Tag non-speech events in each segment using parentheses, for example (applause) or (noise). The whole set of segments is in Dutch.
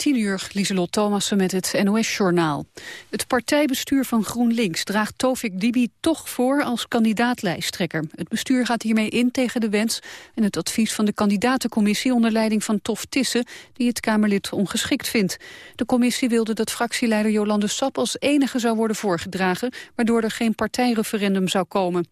tien uur, Lieselot Thomassen met het NOS-journaal. Het partijbestuur van GroenLinks draagt Tovik Dibi toch voor als kandidaatlijsttrekker. Het bestuur gaat hiermee in tegen de wens en het advies van de kandidatencommissie onder leiding van Tof Tissen, die het Kamerlid ongeschikt vindt. De commissie wilde dat fractieleider Jolande Sap als enige zou worden voorgedragen, waardoor er geen partijreferendum zou komen.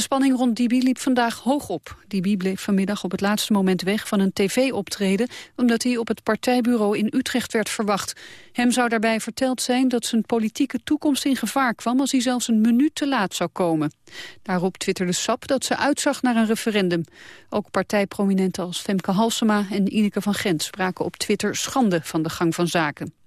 De spanning rond Dibi liep vandaag hoog op. Dibi bleef vanmiddag op het laatste moment weg van een tv-optreden... omdat hij op het partijbureau in Utrecht werd verwacht. Hem zou daarbij verteld zijn dat zijn politieke toekomst in gevaar kwam... als hij zelfs een minuut te laat zou komen. Daarop twitterde Sap dat ze uitzag naar een referendum. Ook partijprominenten als Femke Halsema en Ineke van Gent... spraken op Twitter schande van de gang van zaken.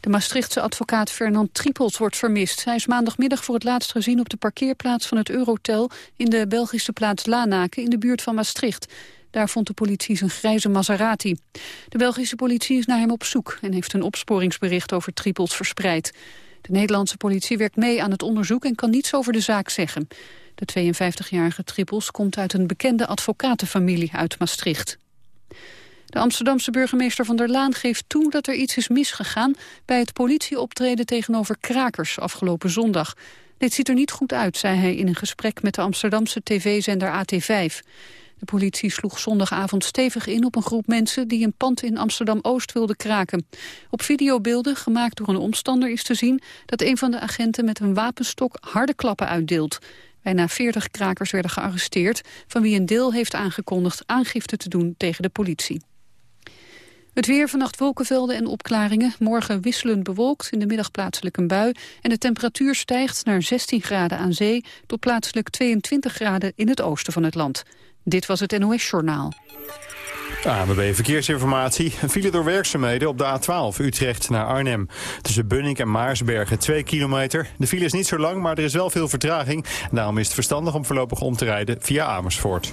De Maastrichtse advocaat Fernand Triepels wordt vermist. Hij is maandagmiddag voor het laatst gezien op de parkeerplaats van het Eurotel... in de Belgische plaats Lanaken in de buurt van Maastricht. Daar vond de politie zijn grijze Maserati. De Belgische politie is naar hem op zoek... en heeft een opsporingsbericht over Triepels verspreid. De Nederlandse politie werkt mee aan het onderzoek en kan niets over de zaak zeggen. De 52-jarige Trippels komt uit een bekende advocatenfamilie uit Maastricht. De Amsterdamse burgemeester Van der Laan geeft toe dat er iets is misgegaan bij het politieoptreden tegenover krakers afgelopen zondag. Dit ziet er niet goed uit, zei hij in een gesprek met de Amsterdamse tv-zender AT5. De politie sloeg zondagavond stevig in op een groep mensen die een pand in Amsterdam-Oost wilden kraken. Op videobeelden, gemaakt door een omstander, is te zien dat een van de agenten met een wapenstok harde klappen uitdeelt. Bijna 40 krakers werden gearresteerd, van wie een deel heeft aangekondigd aangifte te doen tegen de politie. Het weer vannacht wolkenvelden en opklaringen. Morgen wisselend bewolkt, in de middag plaatselijk een bui. En de temperatuur stijgt naar 16 graden aan zee... tot plaatselijk 22 graden in het oosten van het land. Dit was het NOS Journaal. ANWB Verkeersinformatie. Een file door werkzaamheden op de A12 Utrecht naar Arnhem. Tussen Bunnik en Maarsbergen 2 kilometer. De file is niet zo lang, maar er is wel veel vertraging. Daarom is het verstandig om voorlopig om te rijden via Amersfoort.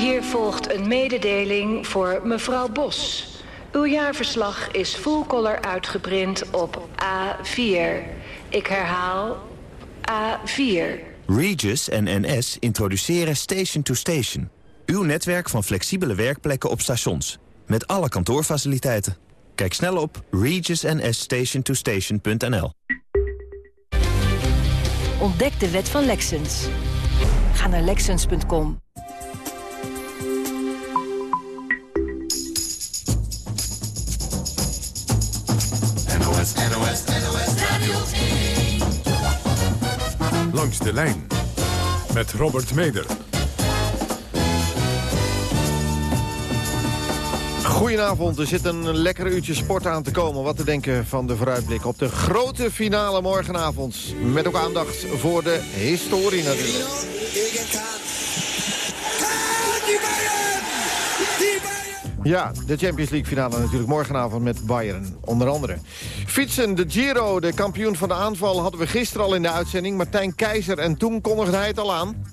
Hier volgt een mededeling voor mevrouw Bos. Uw jaarverslag is full color uitgeprint op A4. Ik herhaal A4. Regis en NS introduceren Station to Station. Uw netwerk van flexibele werkplekken op stations. Met alle kantoorfaciliteiten. Kijk snel op regisnsstationtostation.nl Ontdek de wet van Lexens. Ga naar Lexens.com. Langs de lijn met Robert Meder. Goedenavond, er zit een lekker uurtje sport aan te komen. Wat te denken van de vooruitblik op de grote finale morgenavond. Met ook aandacht voor de historie natuurlijk. Ja, de Champions League finale natuurlijk morgenavond met Bayern, onder andere. Fietsen, de Giro, de kampioen van de aanval, hadden we gisteren al in de uitzending. Martijn Keizer en toen kondigde hij het al aan.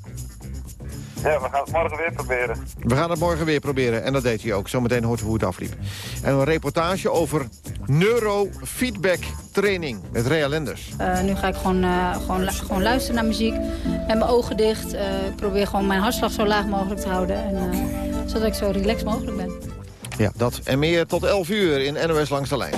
Ja, we gaan het morgen weer proberen. We gaan het morgen weer proberen. En dat deed hij ook. Zometeen hoort we hoe het afliep. En een reportage over neurofeedback training met Rea Lenders. Uh, nu ga ik gewoon, uh, gewoon, gewoon luisteren naar muziek. Met mijn ogen dicht. Uh, ik probeer gewoon mijn hartslag zo laag mogelijk te houden. En, zodat ik zo relaxed mogelijk ben. Ja, dat en meer tot 11 uur in NOS Langs de Lijn.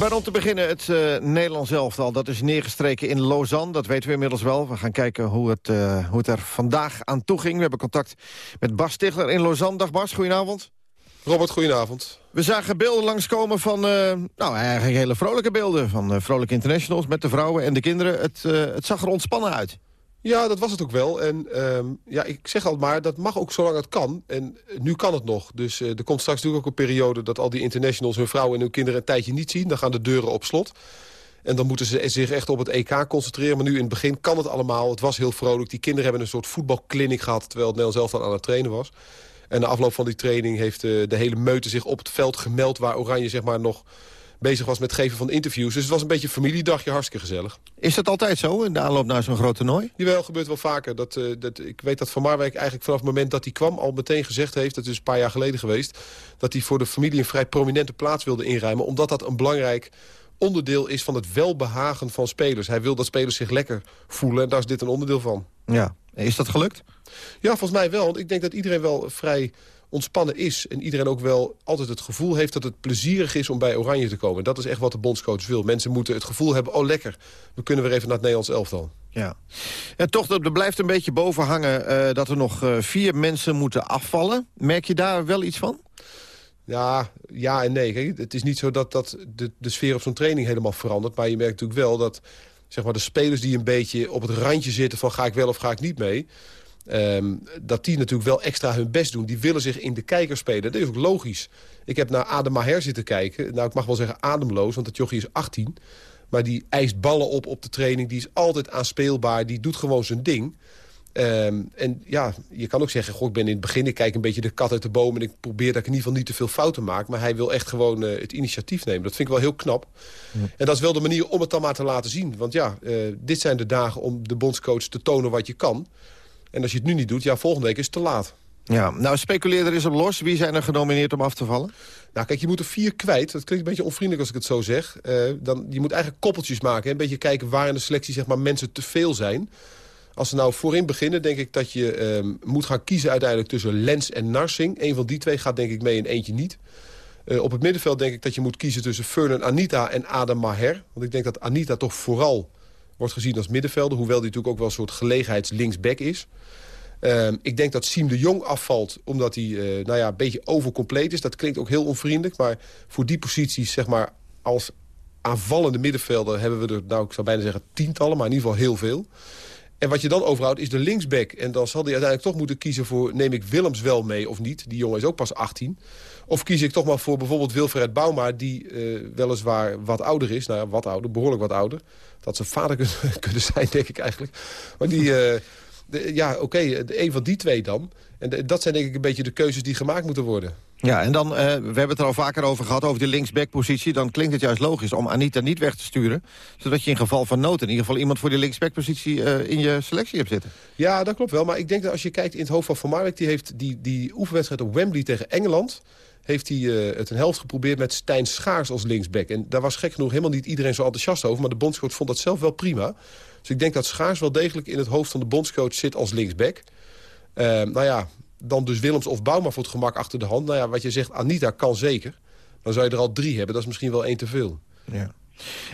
Maar om te beginnen het uh, Nederlands elftal. Dat is neergestreken in Lausanne, dat weten we inmiddels wel. We gaan kijken hoe het, uh, hoe het er vandaag aan toe ging. We hebben contact met Bas Stigler in Lausanne. Dag Bas, goedenavond. Robert, goedenavond. We zagen beelden langskomen van, uh, nou eigenlijk hele vrolijke beelden... van vrolijke internationals met de vrouwen en de kinderen. Het, het zag er ontspannen uit. Ja, dat was het ook wel. En um, ja, ik zeg al maar, dat mag ook zolang het kan. En nu kan het nog. Dus uh, er komt straks natuurlijk ook een periode... dat al die internationals hun vrouwen en hun kinderen een tijdje niet zien. Dan gaan de deuren op slot. En dan moeten ze zich echt op het EK concentreren. Maar nu in het begin kan het allemaal. Het was heel vrolijk. Die kinderen hebben een soort voetbalkliniek gehad... terwijl het zelf aan het trainen was. En na afloop van die training heeft de, de hele meute zich op het veld gemeld... waar Oranje zeg maar nog bezig was met het geven van interviews. Dus het was een beetje een familiedagje, hartstikke gezellig. Is dat altijd zo in de aanloop naar zo'n groot toernooi? Jawel, gebeurt wel vaker. Dat, uh, dat, ik weet dat Van Marwijk eigenlijk vanaf het moment dat hij kwam... al meteen gezegd heeft, dat is een paar jaar geleden geweest... dat hij voor de familie een vrij prominente plaats wilde inruimen... omdat dat een belangrijk onderdeel is van het welbehagen van spelers. Hij wil dat spelers zich lekker voelen en daar is dit een onderdeel van. Ja, is dat gelukt? Ja, volgens mij wel. Want ik denk dat iedereen wel vrij ontspannen is. En iedereen ook wel altijd het gevoel heeft dat het plezierig is om bij Oranje te komen. Dat is echt wat de bondscoach wil. Mensen moeten het gevoel hebben, oh lekker, we kunnen weer even naar het Nederlands elftal. Ja. En toch, er blijft een beetje boven hangen uh, dat er nog uh, vier mensen moeten afvallen. Merk je daar wel iets van? Ja, ja en nee. Kijk, het is niet zo dat, dat de, de sfeer op zo'n training helemaal verandert. Maar je merkt natuurlijk wel dat zeg maar, de spelers die een beetje op het randje zitten... van ga ik wel of ga ik niet mee... Um, dat die natuurlijk wel extra hun best doen. Die willen zich in de kijker spelen. Dat is ook logisch. Ik heb naar Adem Maher zitten kijken. Nou, ik mag wel zeggen ademloos, want dat jochie is 18. Maar die eist ballen op op de training. Die is altijd aanspeelbaar. Die doet gewoon zijn ding. Um, en ja, je kan ook zeggen, goh, ik ben in het begin... ik kijk een beetje de kat uit de boom... en ik probeer dat ik in ieder geval niet te veel fouten maak. Maar hij wil echt gewoon uh, het initiatief nemen. Dat vind ik wel heel knap. Ja. En dat is wel de manier om het dan maar te laten zien. Want ja, uh, dit zijn de dagen om de bondscoach te tonen wat je kan. En als je het nu niet doet, ja, volgende week is het te laat. Ja, nou speculeer er eens op los. Wie zijn er genomineerd om af te vallen? Nou kijk, je moet er vier kwijt. Dat klinkt een beetje onvriendelijk als ik het zo zeg. Uh, dan, je moet eigenlijk koppeltjes maken. Hè? Een beetje kijken waar in de selectie zeg maar, mensen te veel zijn. Als ze nou voorin beginnen, denk ik dat je uh, moet gaan kiezen uiteindelijk tussen Lens en Narsing. Een van die twee gaat denk ik mee en eentje niet. Uh, op het middenveld denk ik dat je moet kiezen tussen Fernand Anita en Adam Maher. Want ik denk dat Anita toch vooral wordt gezien als middenvelder. Hoewel die natuurlijk ook wel een soort gelegenheidslinksback is. Uh, ik denk dat Siem de Jong afvalt omdat hij uh, nou ja, een beetje overcompleet is. Dat klinkt ook heel onvriendelijk. Maar voor die posities, zeg maar, als aanvallende middenvelder... hebben we er, nou, ik zou bijna zeggen tientallen, maar in ieder geval heel veel. En wat je dan overhoudt is de linksback. En dan zal hij uiteindelijk toch moeten kiezen voor... neem ik Willems wel mee of niet? Die jongen is ook pas 18. Of kies ik toch maar voor bijvoorbeeld Wilfred Bouma... die uh, weliswaar wat ouder is. Nou wat ouder, behoorlijk wat ouder. Dat zijn vader kunnen, (laughs) kunnen zijn, denk ik eigenlijk. Maar die... De, ja, oké, okay, een van die twee dan. En de, dat zijn denk ik een beetje de keuzes die gemaakt moeten worden. Ja, en dan, uh, we hebben het er al vaker over gehad, over de linksbackpositie. Dan klinkt het juist logisch om Anita niet weg te sturen. Zodat je in geval van nood in ieder geval iemand voor die linksbackpositie uh, in je selectie hebt zitten. Ja, dat klopt wel. Maar ik denk dat als je kijkt in het hoofd van Van Marwijk... die heeft die, die oefenwedstrijd op Wembley tegen Engeland heeft hij uh, het een helft geprobeerd met Stijn Schaars als linksback. En daar was gek genoeg helemaal niet iedereen zo enthousiast over. Maar de bondscoach vond dat zelf wel prima. Dus ik denk dat Schaars wel degelijk in het hoofd van de bondscoach zit als linksback. Uh, nou ja, dan dus Willems of Bouma voor het gemak achter de hand. Nou ja, wat je zegt, Anita kan zeker. Dan zou je er al drie hebben. Dat is misschien wel één te veel. Ja.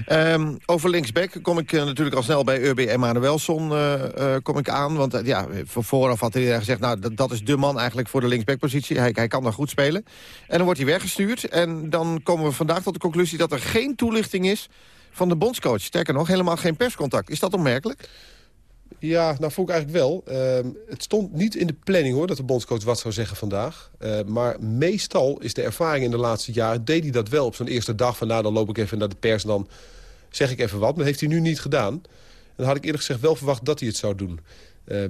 Um, over linksback kom ik uh, natuurlijk al snel bij Urbi Emanuelson uh, kom ik aan. Want ja, vooraf had hij gezegd, nou, dat, dat, is de man eigenlijk voor de linksbackpositie. Hij, hij kan daar goed spelen. En dan wordt hij weggestuurd. En dan komen we vandaag tot de conclusie dat er geen toelichting is van de bondscoach. Sterker nog, helemaal geen perscontact. Is dat opmerkelijk? Ja, nou vond ik eigenlijk wel. Uh, het stond niet in de planning hoor, dat de bondscoach wat zou zeggen vandaag. Uh, maar meestal is de ervaring in de laatste jaren... deed hij dat wel op zo'n eerste dag van... nou, dan loop ik even naar de pers dan zeg ik even wat. Maar heeft hij nu niet gedaan. En dan had ik eerlijk gezegd wel verwacht dat hij het zou doen. Uh,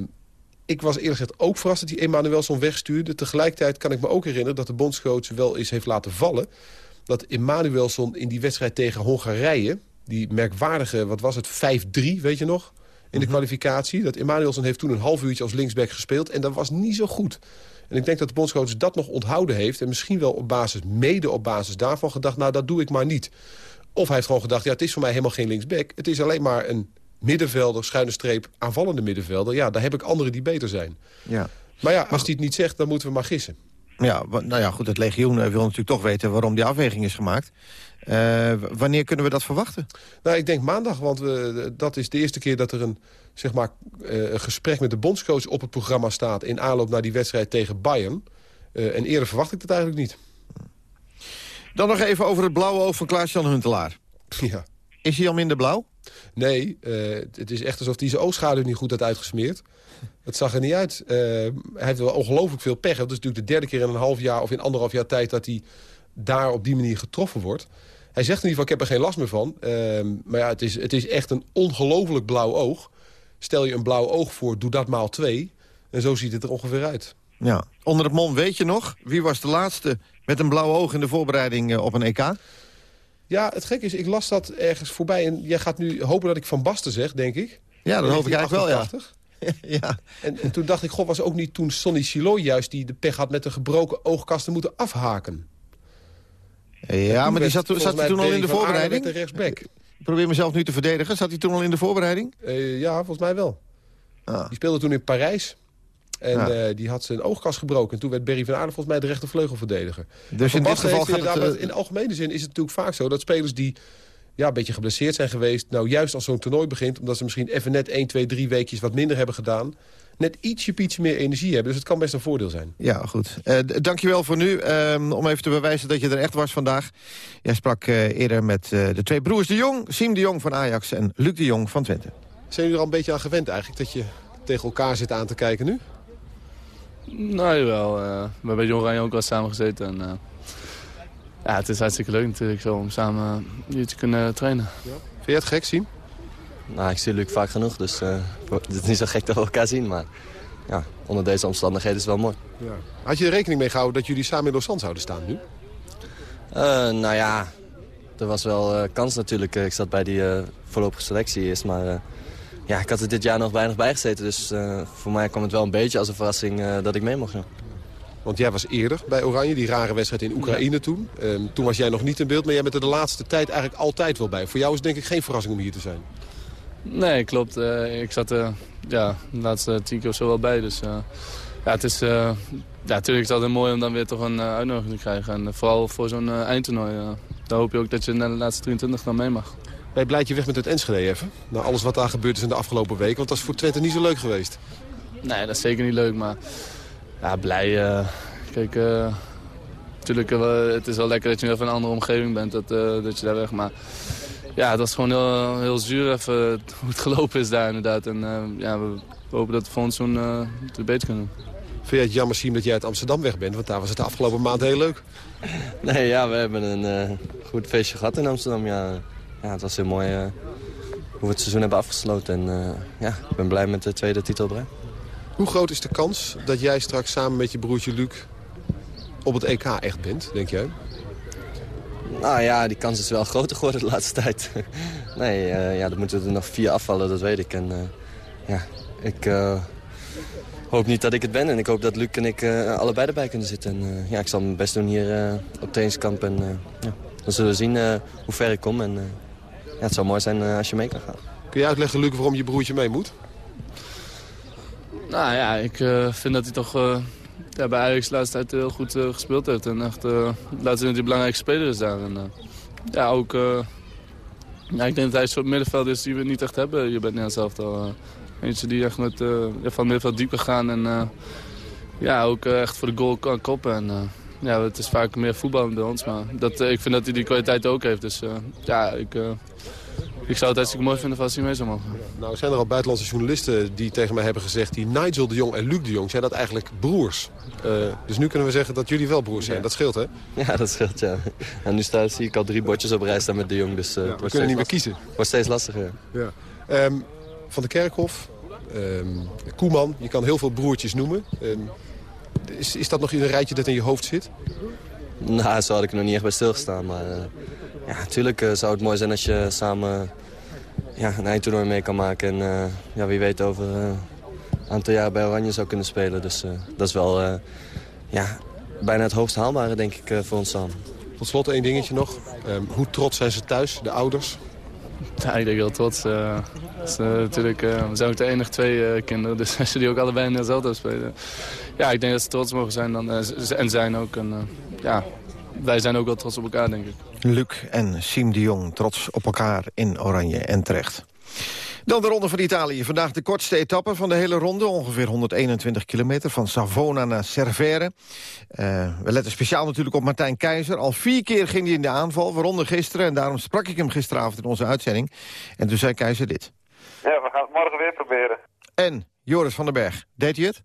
ik was eerlijk gezegd ook verrast dat hij Emanuelson wegstuurde. Tegelijkertijd kan ik me ook herinneren dat de bondscoach wel eens heeft laten vallen... dat Emanuelson in die wedstrijd tegen Hongarije... die merkwaardige, wat was het, 5-3, weet je nog in de kwalificatie. Dat Emanuelsen heeft toen een half uurtje als linksback gespeeld. En dat was niet zo goed. En ik denk dat de bondscoach dat nog onthouden heeft. En misschien wel op basis, mede op basis daarvan gedacht... nou, dat doe ik maar niet. Of hij heeft gewoon gedacht, ja, het is voor mij helemaal geen linksback. Het is alleen maar een middenvelder, schuine streep, aanvallende middenvelder. Ja, daar heb ik anderen die beter zijn. Ja. Maar ja, als hij het niet zegt, dan moeten we maar gissen. Ja, nou ja, goed, het legioen wil natuurlijk toch weten waarom die afweging is gemaakt. Uh, wanneer kunnen we dat verwachten? Nou, ik denk maandag, want we, dat is de eerste keer dat er een, zeg maar, uh, een gesprek met de bondscoach op het programma staat... in aanloop naar die wedstrijd tegen Bayern. Uh, en eerder verwacht ik dat eigenlijk niet. Dan nog even over het blauwe oog van Klaas-Jan Huntelaar. Ja. Is hij al minder blauw? Nee, het is echt alsof hij zijn oogschaduw niet goed had uitgesmeerd. Het zag er niet uit. hij heeft wel ongelooflijk veel pech. Het is natuurlijk de derde keer in een half jaar of in anderhalf jaar tijd... dat hij daar op die manier getroffen wordt. Hij zegt in ieder geval, ik heb er geen last meer van. Ehm, maar ja, het is, het is echt een ongelooflijk blauw oog. Stel je een blauw oog voor, doe dat maal twee. En zo ziet het er ongeveer uit. Ja. Onder het mom weet je nog, wie was de laatste met een blauw oog in de voorbereiding eh, op een EK? Ja, het gekke is, ik las dat ergens voorbij. En jij gaat nu hopen dat ik Van Basten zeg, denk ik. Ja, dat hoop ik eigenlijk wel, ja. 1988. (laughs) ja. En, en toen dacht ik, god, was ook niet toen Sonny Siloy juist... die de pech had met een gebroken oogkasten moeten afhaken. Ja, maar die zat, zat hij toen al in de voorbereiding? de rechtsback. Ik probeer mezelf nu te verdedigen. Zat hij toen al in de voorbereiding? Eh, ja, volgens mij wel. Ah. Die speelde toen in Parijs. En Ja. eh, die had zijn oogkast gebroken. En toen werd Berry van Aarde volgens mij de rechtervleugelverdediger. Dus Van in dit geval gaat het... eh, In algemene zin is het natuurlijk vaak zo... dat spelers die ja, een beetje geblesseerd zijn geweest... nou juist als zo'n toernooi begint... omdat ze misschien even net 1, 2, 3 weekjes wat minder hebben gedaan... net ietsje, pietje meer energie hebben. Dus het kan best een voordeel zijn. Ja, goed. D- dankjewel voor nu. Ehm, om even te bewijzen dat je er echt was vandaag. Jij sprak eerder met de twee broers de Jong. Siem de Jong van Ajax en Luc de Jong van Twente. Zijn jullie er al een beetje aan gewend eigenlijk... dat je tegen elkaar zit aan te kijken nu? Nou, jawel. eh, we hebben bij Jong ook wel samen gezeten. En, eh, ja, het is hartstikke leuk natuurlijk zo om samen hier te kunnen trainen. Vind je het gek, Siem? Nou, ik zie Luc vaak genoeg, dus eh, (laughs) het is niet zo gek dat we elkaar zien. Maar ja, onder deze omstandigheden is het wel mooi. Ja. Had je er rekening mee gehouden dat jullie samen in Lausanne zouden staan nu? Eh, nou ja, er was wel eh, kans natuurlijk. Eh, Ik zat bij die eh, voorlopige selectie eerst, maar eh, ja, ik had er dit jaar nog weinig bij gezeten. Dus eh, voor mij kwam het wel een beetje als een verrassing eh, dat ik mee mocht gaan. Want jij was eerder bij Oranje, die rare wedstrijd in Oekraïne toen. Ehm, toen was jij nog niet in beeld, maar jij bent er de laatste tijd eigenlijk altijd wel bij. Voor jou is het denk ik geen verrassing om hier te zijn. Nee, klopt. Eh, ik zat er ja, de laatste tien keer of zo wel bij. Dus ja, het is, eh, ja, natuurlijk is het altijd mooi om dan weer toch een eh, uitnodiging te krijgen. En vooral voor zo'n eh, eindtoernooi. daar hoop je ook dat je naar de laatste 23 dan mee mag. Ben je blij dat je weg met het Enschede even? Na alles wat daar gebeurd is in de afgelopen week. Want dat is voor Twente niet zo leuk geweest. Nee, dat is zeker niet leuk, maar ja, blij. eh, kijk, eh, natuurlijk, eh, het is wel lekker dat je even in een andere omgeving bent, dat, eh, dat je daar weg. Maar ja, dat is gewoon heel, heel zuur even (laughs) hoe het gelopen is daar inderdaad. En eh, ja, we, we hopen dat we volgend seizoen eh, het beter kunnen doen. Vind jij het jammer, Siem, dat jij uit Amsterdam weg bent? Want daar was het de afgelopen maand heel leuk. (laughs) Nee, ja, we hebben een eh, goed feestje gehad in Amsterdam. Ja, ja, het was heel mooi eh, hoe we het seizoen hebben afgesloten. En eh, ja, ik ben blij met de tweede titel. Hoe groot is de kans dat jij straks samen met je broertje Luc op het EK echt bent, denk jij? Nou ja, die kans is wel groter geworden de laatste tijd. (laughs) nee, eh, ja, dan moeten er nog vier afvallen, dat weet ik. En ja, ik hoop niet dat ik het ben. En ik hoop dat Luc en ik allebei erbij kunnen zitten. En ja, ik zal mijn best doen hier op trainingskamp. En ja, dan zullen we zien hoe ver ik kom. En ja, het zou mooi zijn eh, als je mee kan gaan. Kun je uitleggen, Luc, waarom je broertje mee moet? Nou ja, ik eh, vind dat hij toch eh, ja, bij Ajax de laatste tijd heel goed eh, gespeeld heeft. En echt uh, laat zien dat hij een belangrijke speler is daar. En, uh, ja, ook... Uh, ja, ik denk dat hij een soort middenveld is die we niet echt hebben bij het Nederlands elftal. Uh, eentje die echt met, uh, van middenveld dieper gaan en uh, ja, ook uh, echt voor de goal kan koppen. En, ja, het is vaak meer voetbal bij ons, maar dat, ik vind dat hij die kwaliteit ook heeft. Dus ja, ik, ik zou het hartstikke mooi vinden als hij mee zou mogen. Nou, zijn er al buitenlandse journalisten die tegen mij hebben gezegd... die Nigel de Jong en Luc de Jong, zijn dat eigenlijk broers. Uh, dus nu kunnen we zeggen dat jullie wel broers zijn. Ja. Dat scheelt, hè? Ja, dat scheelt, ja. En nu sta, zie ik al drie bordjes op rij staan met de Jong. Dus, uh, ja, we kunnen niet meer kiezen. wordt steeds lastiger, ja. Um, van de Kerkhof, um, Koeman, je kan heel veel broertjes noemen. Um, is, is dat nog in een rijtje dat in je hoofd zit? Nou, zo had ik er nog niet echt bij stilgestaan. Maar uh, ja, natuurlijk uh, zou het mooi zijn als je samen ja, een eindtoernooi mee kan maken. En uh, ja, wie weet over een aantal jaar bij Oranje zou kunnen spelen. Dus dat is wel ja, bijna het hoogst haalbare, denk ik, voor ons samen. Tot slot één dingetje nog. Um, hoe trots zijn ze thuis, de ouders? Ja, ik denk heel trots. Uh, dus, uh, natuurlijk, uh, we zijn ook de enige twee kinderen, dus (laughs) als je die ook allebei in dezelfde spelen. Ja, ik denk dat ze trots mogen zijn dan, en zijn ook. En, ja, wij zijn ook wel trots op elkaar, denk ik. Luc en Siem de Jong trots op elkaar in Oranje en terecht. Dan de ronde van Italië. Vandaag de kortste etappe van de hele ronde. Ongeveer 121 kilometer van Savona naar Cervere. Uh, we letten speciaal natuurlijk op Martijn Keizer. Al vier keer ging hij in de aanval, waaronder gisteren. En daarom sprak ik hem gisteravond in onze uitzending. En toen zei Keizer dit. Ja, we gaan het morgen weer proberen. En Joris van den Berg, deed hij het?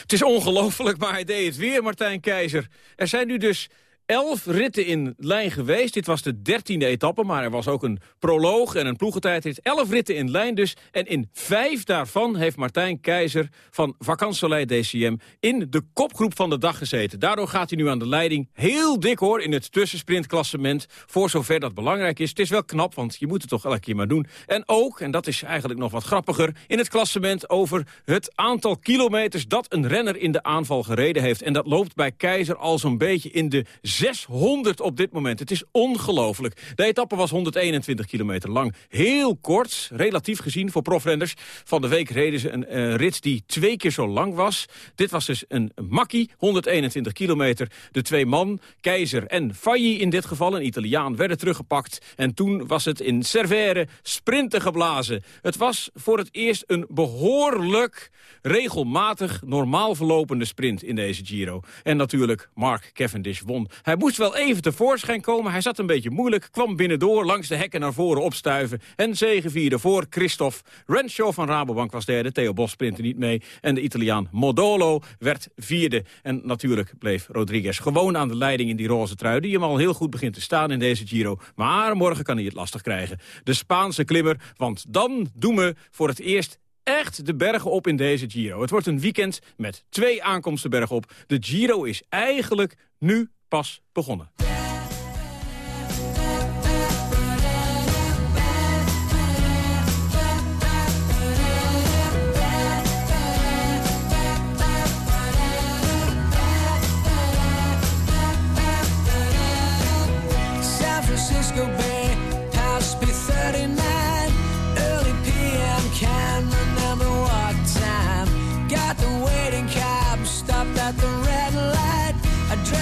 Het is ongelooflijk, maar hij deed het weer, Martijn Keizer. Er zijn nu dus elf ritten in lijn geweest. Dit was de dertiende etappe, maar er was ook een proloog en een ploegentijdrit. Elf ritten in lijn dus. En in vijf daarvan heeft Martijn Keizer van Vakansolei DCM... in de kopgroep van de dag gezeten. Daardoor gaat hij nu aan de leiding. Heel dik hoor in het tussensprintklassement. Voor zover dat belangrijk is. Het is wel knap, want je moet het toch elke keer maar doen. En ook, en dat is eigenlijk nog wat grappiger... in het klassement over het aantal kilometers... dat een renner in de aanval gereden heeft. En dat loopt bij Keizer al zo'n beetje in de 600 op dit moment. Het is ongelooflijk. De etappe was 121 kilometer lang. Heel kort, relatief gezien voor profrenners. Van de week reden ze een uh, rit die twee keer zo lang was. Dit was dus een makkie, 121 kilometer. De twee man, Keizer en Fagli in dit geval, een Italiaan, werden teruggepakt. En toen was het in Servere sprinten geblazen. Het was voor het eerst een behoorlijk regelmatig normaal verlopende sprint in deze Giro. En natuurlijk, Mark Cavendish won. Hij moest wel even tevoorschijn komen. Hij zat een beetje moeilijk, kwam binnendoor, langs de hekken naar voren opstuiven. En zegevierde voor Christophe. Renshaw van Rabobank was derde, Theo Bos sprintte niet mee. En de Italiaan Modolo werd vierde. En natuurlijk bleef Rodriguez gewoon aan de leiding in die roze trui... die hem al heel goed begint te staan in deze Giro. Maar morgen kan hij het lastig krijgen. De Spaanse klimmer, want dan doen we voor het eerst echt de bergen op in deze Giro. Het wordt een weekend met twee aankomsten bergop. De Giro is eigenlijk nu pas begonnen.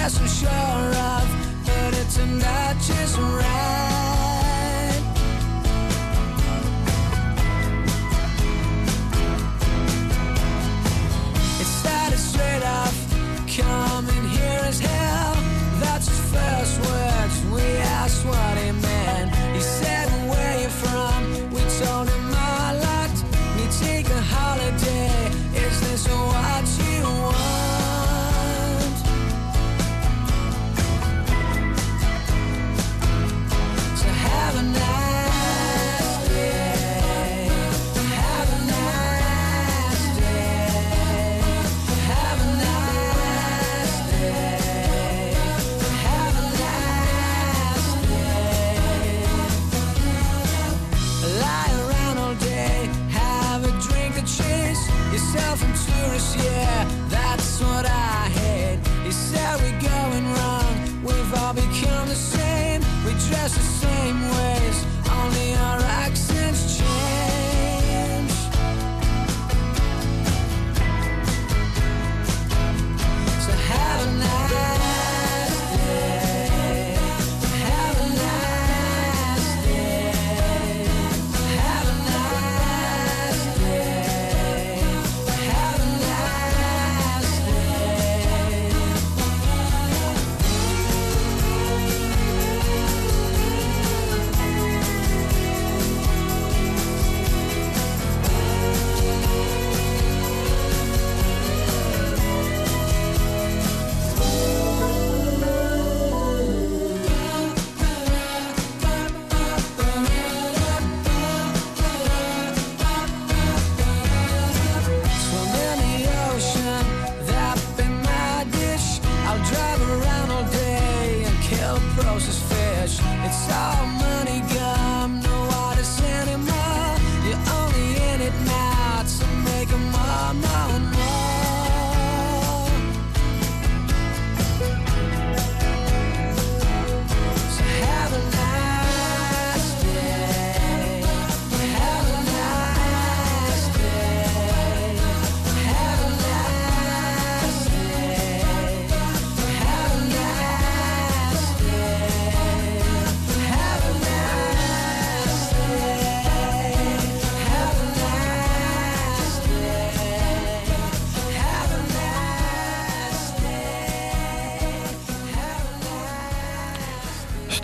Address I'm sure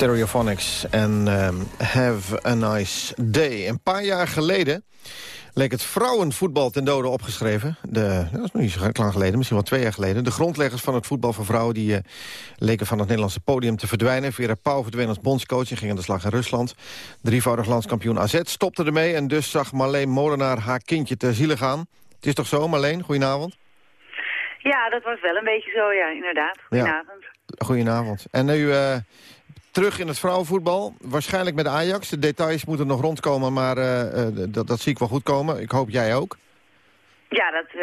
Stereophonics en ehm, Have a Nice Day. Een paar jaar geleden leek het vrouwenvoetbal ten dode opgeschreven. De, dat is nog niet zo lang geleden, misschien wel twee jaar geleden. De grondleggers van het voetbal voor vrouwen... die eh, leken van het Nederlandse podium te verdwijnen. Vera Pauw verdween als bondscoach en ging aan de slag in Rusland. Drievoudig landskampioen AZ stopte ermee... en dus zag Marleen Molenaar haar kindje ter ziele gaan. Het is toch zo, Marleen? Goedenavond. Ja, dat was wel een beetje zo, ja, inderdaad. Goedenavond. Goedenavond. En nu eh, terug in het vrouwenvoetbal. Waarschijnlijk met Ajax. De details moeten nog rondkomen, maar eh, eh, dat, dat zie ik wel goed komen. Ik hoop jij ook. Ja, dat, eh,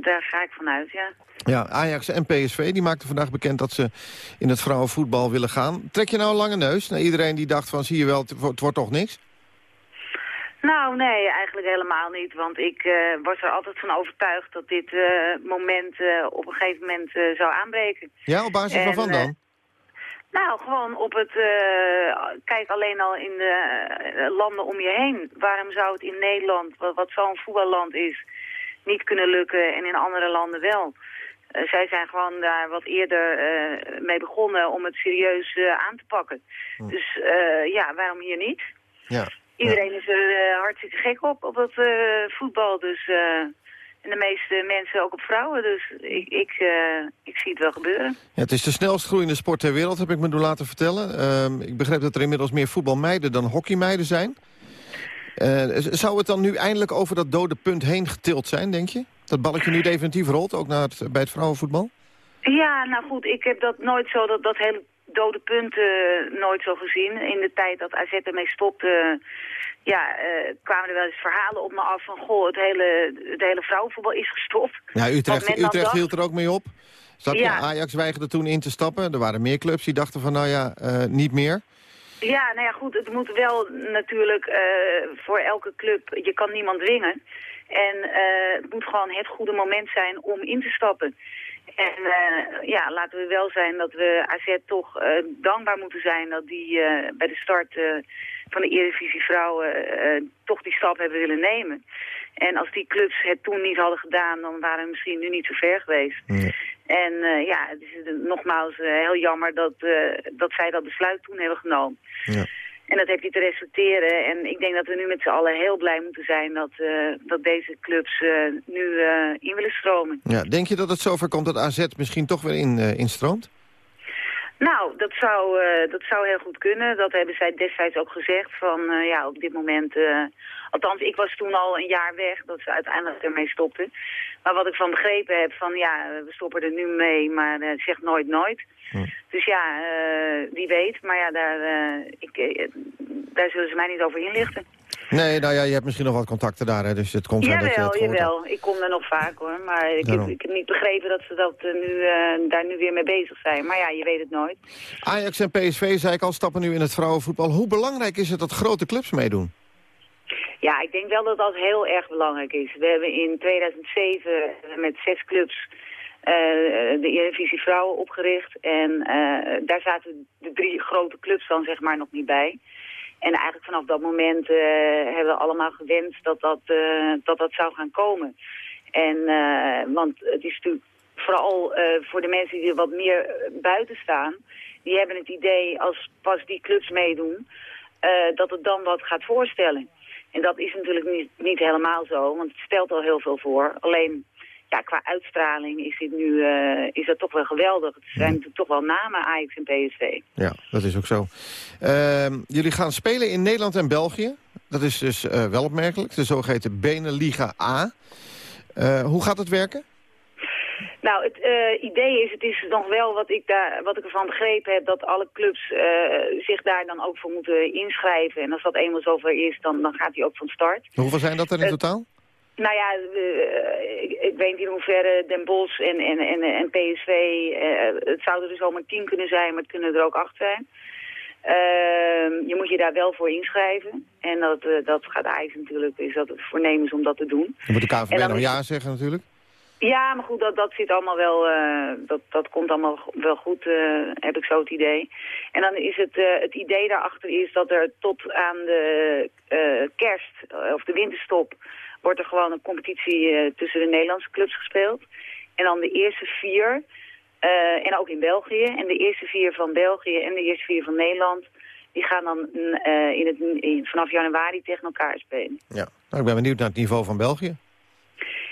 daar ga ik vanuit, ja. Ja, Ajax en PSV die maakten vandaag bekend dat ze in het vrouwenvoetbal willen gaan. Trek je nou een lange neus naar iedereen die dacht van zie je wel, het, wo- het wordt toch niks? Nou, nee, eigenlijk helemaal niet. Want ik was er altijd van overtuigd dat dit moment op een gegeven moment zou aanbreken. Ja, op basis En, waarvan dan? Nou, gewoon op het... eh, kijk alleen al in de eh, landen om je heen. Waarom zou het in Nederland, wat, wat zo'n voetballand is, niet kunnen lukken en in andere landen wel? Eh, zij zijn gewoon daar wat eerder mee begonnen om het serieus aan te pakken. Dus eh, ja, waarom hier niet? Ja. Iedereen is er hartstikke gek op, op het eh, voetbal. Dus, en de meeste mensen ook op vrouwen. Dus ik, ik, eh, ik zie het wel gebeuren. Ja, het is de snelst groeiende sport ter wereld, heb ik me doen laten vertellen. Ehm, ik begrijp dat er inmiddels meer voetbalmeiden dan hockeymeiden zijn. Eh, zou het dan nu eindelijk over dat dode punt heen getild zijn, denk je? Dat balletje nu definitief rolt, ook naar het, bij het vrouwenvoetbal? Ja, nou goed, ik heb dat nooit zo, dat, dat hele dode punt eh, nooit zo gezien. In de tijd dat AZ ermee stopte, ja, eh, kwamen er wel eens verhalen op me af van... goh, het hele, het hele vrouwenvoetbal is gestopt. Ja, Utrecht, Utrecht dacht- hield er ook mee op. Je? Ja. Ajax weigerde toen in te stappen. Er waren meer clubs die dachten van, nou ja, eh, niet meer. Ja, nou ja, goed, het moet wel natuurlijk eh, voor elke club, je kan niemand dwingen. En het moet gewoon het goede moment zijn om in te stappen. En eh, ja, laten we wel zijn dat we AZ toch eh, dankbaar moeten zijn dat die eh, bij de start van de Eredivisie Vrouwen toch die stap hebben willen nemen. En als die clubs het toen niet hadden gedaan, dan waren we misschien nu niet zo ver geweest. En ja, het is nogmaals heel jammer dat, dat zij dat besluit toen hebben genomen. Ja. En dat heb je te respecteren. En ik denk dat we nu met z'n allen heel blij moeten zijn dat, eh, dat deze clubs eh, nu eh, in willen stromen. Ja, denk je dat het zover komt dat AZ misschien toch weer in, instroomt? Nou, dat zou, eh, dat zou heel goed kunnen. Dat hebben zij destijds ook gezegd. Van eh, ja, op dit moment... eh, althans, ik was toen al een jaar weg dat ze uiteindelijk ermee stopten. Maar wat ik van begrepen heb, van ja, we stoppen er nu mee, maar eh, zeg nooit nooit. Dus ja, wie weet. Maar ja, daar, ik, daar zullen ze mij niet over inlichten. Nee, nou ja, je hebt misschien nog wat contacten daar, hè, dus het komt zijn dat je Jawel, jawel. Ik kom er nog vaak hoor. Maar ik heb, ik heb niet begrepen dat ze dat, eh, nu, eh, daar nu weer mee bezig zijn. Maar ja, je weet het nooit. Ajax en PSV, zei ik al, stappen nu in het vrouwenvoetbal. Hoe belangrijk is het dat grote clubs meedoen? Ja, ik denk wel dat dat heel erg belangrijk is. We hebben in 2007 met zes clubs eh, de Eredivisie Vrouwen opgericht. En eh, daar zaten de drie grote clubs dan zeg maar nog niet bij. En eigenlijk vanaf dat moment eh, hebben we allemaal gewenst dat dat, eh, dat, dat zou gaan komen. En, eh, want het is natuurlijk vooral voor de mensen die er wat meer buiten staan... die hebben het idee als pas die clubs meedoen... dat het dan wat gaat voorstellen. En dat is natuurlijk niet, niet helemaal zo, want het stelt al heel veel voor. Alleen, ja, qua uitstraling is, dit nu, eh, is dat toch wel geweldig. Het zijn toch wel namen Ajax en PSV. Ja, dat is ook zo. Ehm, jullie gaan spelen in Nederland en België. Dat is dus eh, wel opmerkelijk. De zogeheten Beneliga A. Eh, hoe gaat het werken? Nou, het idee is, het is nog wel wat ik, daar, wat ik ervan begrepen heb, dat alle clubs zich daar dan ook voor moeten inschrijven. En als dat eenmaal zover is, dan, dan gaat hij ook van start. Hoeveel zijn dat er in totaal? Nou ja, eh, ik, ik weet niet in hoeverre Den Bosch en, en, en, en PSV, eh, het zouden er zomaar tien kunnen zijn, maar het kunnen er ook acht zijn. Ehm, je moet je daar wel voor inschrijven. En dat, eh, dat gaat Ajax natuurlijk, is dat het voornemens om dat te doen. Dan moet de KVB nog ja zeggen natuurlijk. Ja, maar goed, dat, dat zit allemaal wel, dat, dat komt allemaal wel goed, heb ik zo het idee. En dan is het, het idee daarachter is dat er tot aan de kerst, of de winterstop, wordt er gewoon een competitie eh, tussen de Nederlandse clubs gespeeld. En dan de eerste vier, eh, en ook in België, en de eerste vier van België en de eerste vier van Nederland, die gaan dan eh, in het, in, vanaf januari tegen elkaar spelen. Ja, Nou, ik ben benieuwd naar het niveau van België.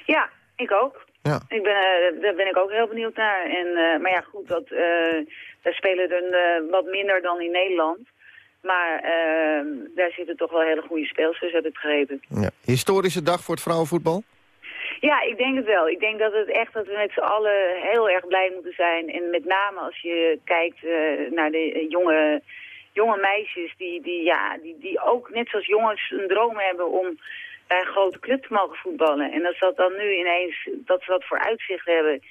Ja, ik ook. Ja. Ik ben, daar ben ik ook heel benieuwd naar. En, maar ja, goed, dat, eh daar spelen er wat minder dan in Nederland. Maar eh, daar zitten toch wel hele goede speelsters, heb ik begrepen. Ja. Historische dag voor het vrouwenvoetbal? Ja, ik denk het wel. Ik denk dat het echt dat we met z'n allen heel erg blij moeten zijn. En met name als je kijkt eh, naar de jonge, jonge meisjes die, die, ja, die, die ook net zoals jongens een droom hebben om bij een grote club te mogen voetballen. En als dat dan nu ineens, dat ze dat voor uitzicht hebben,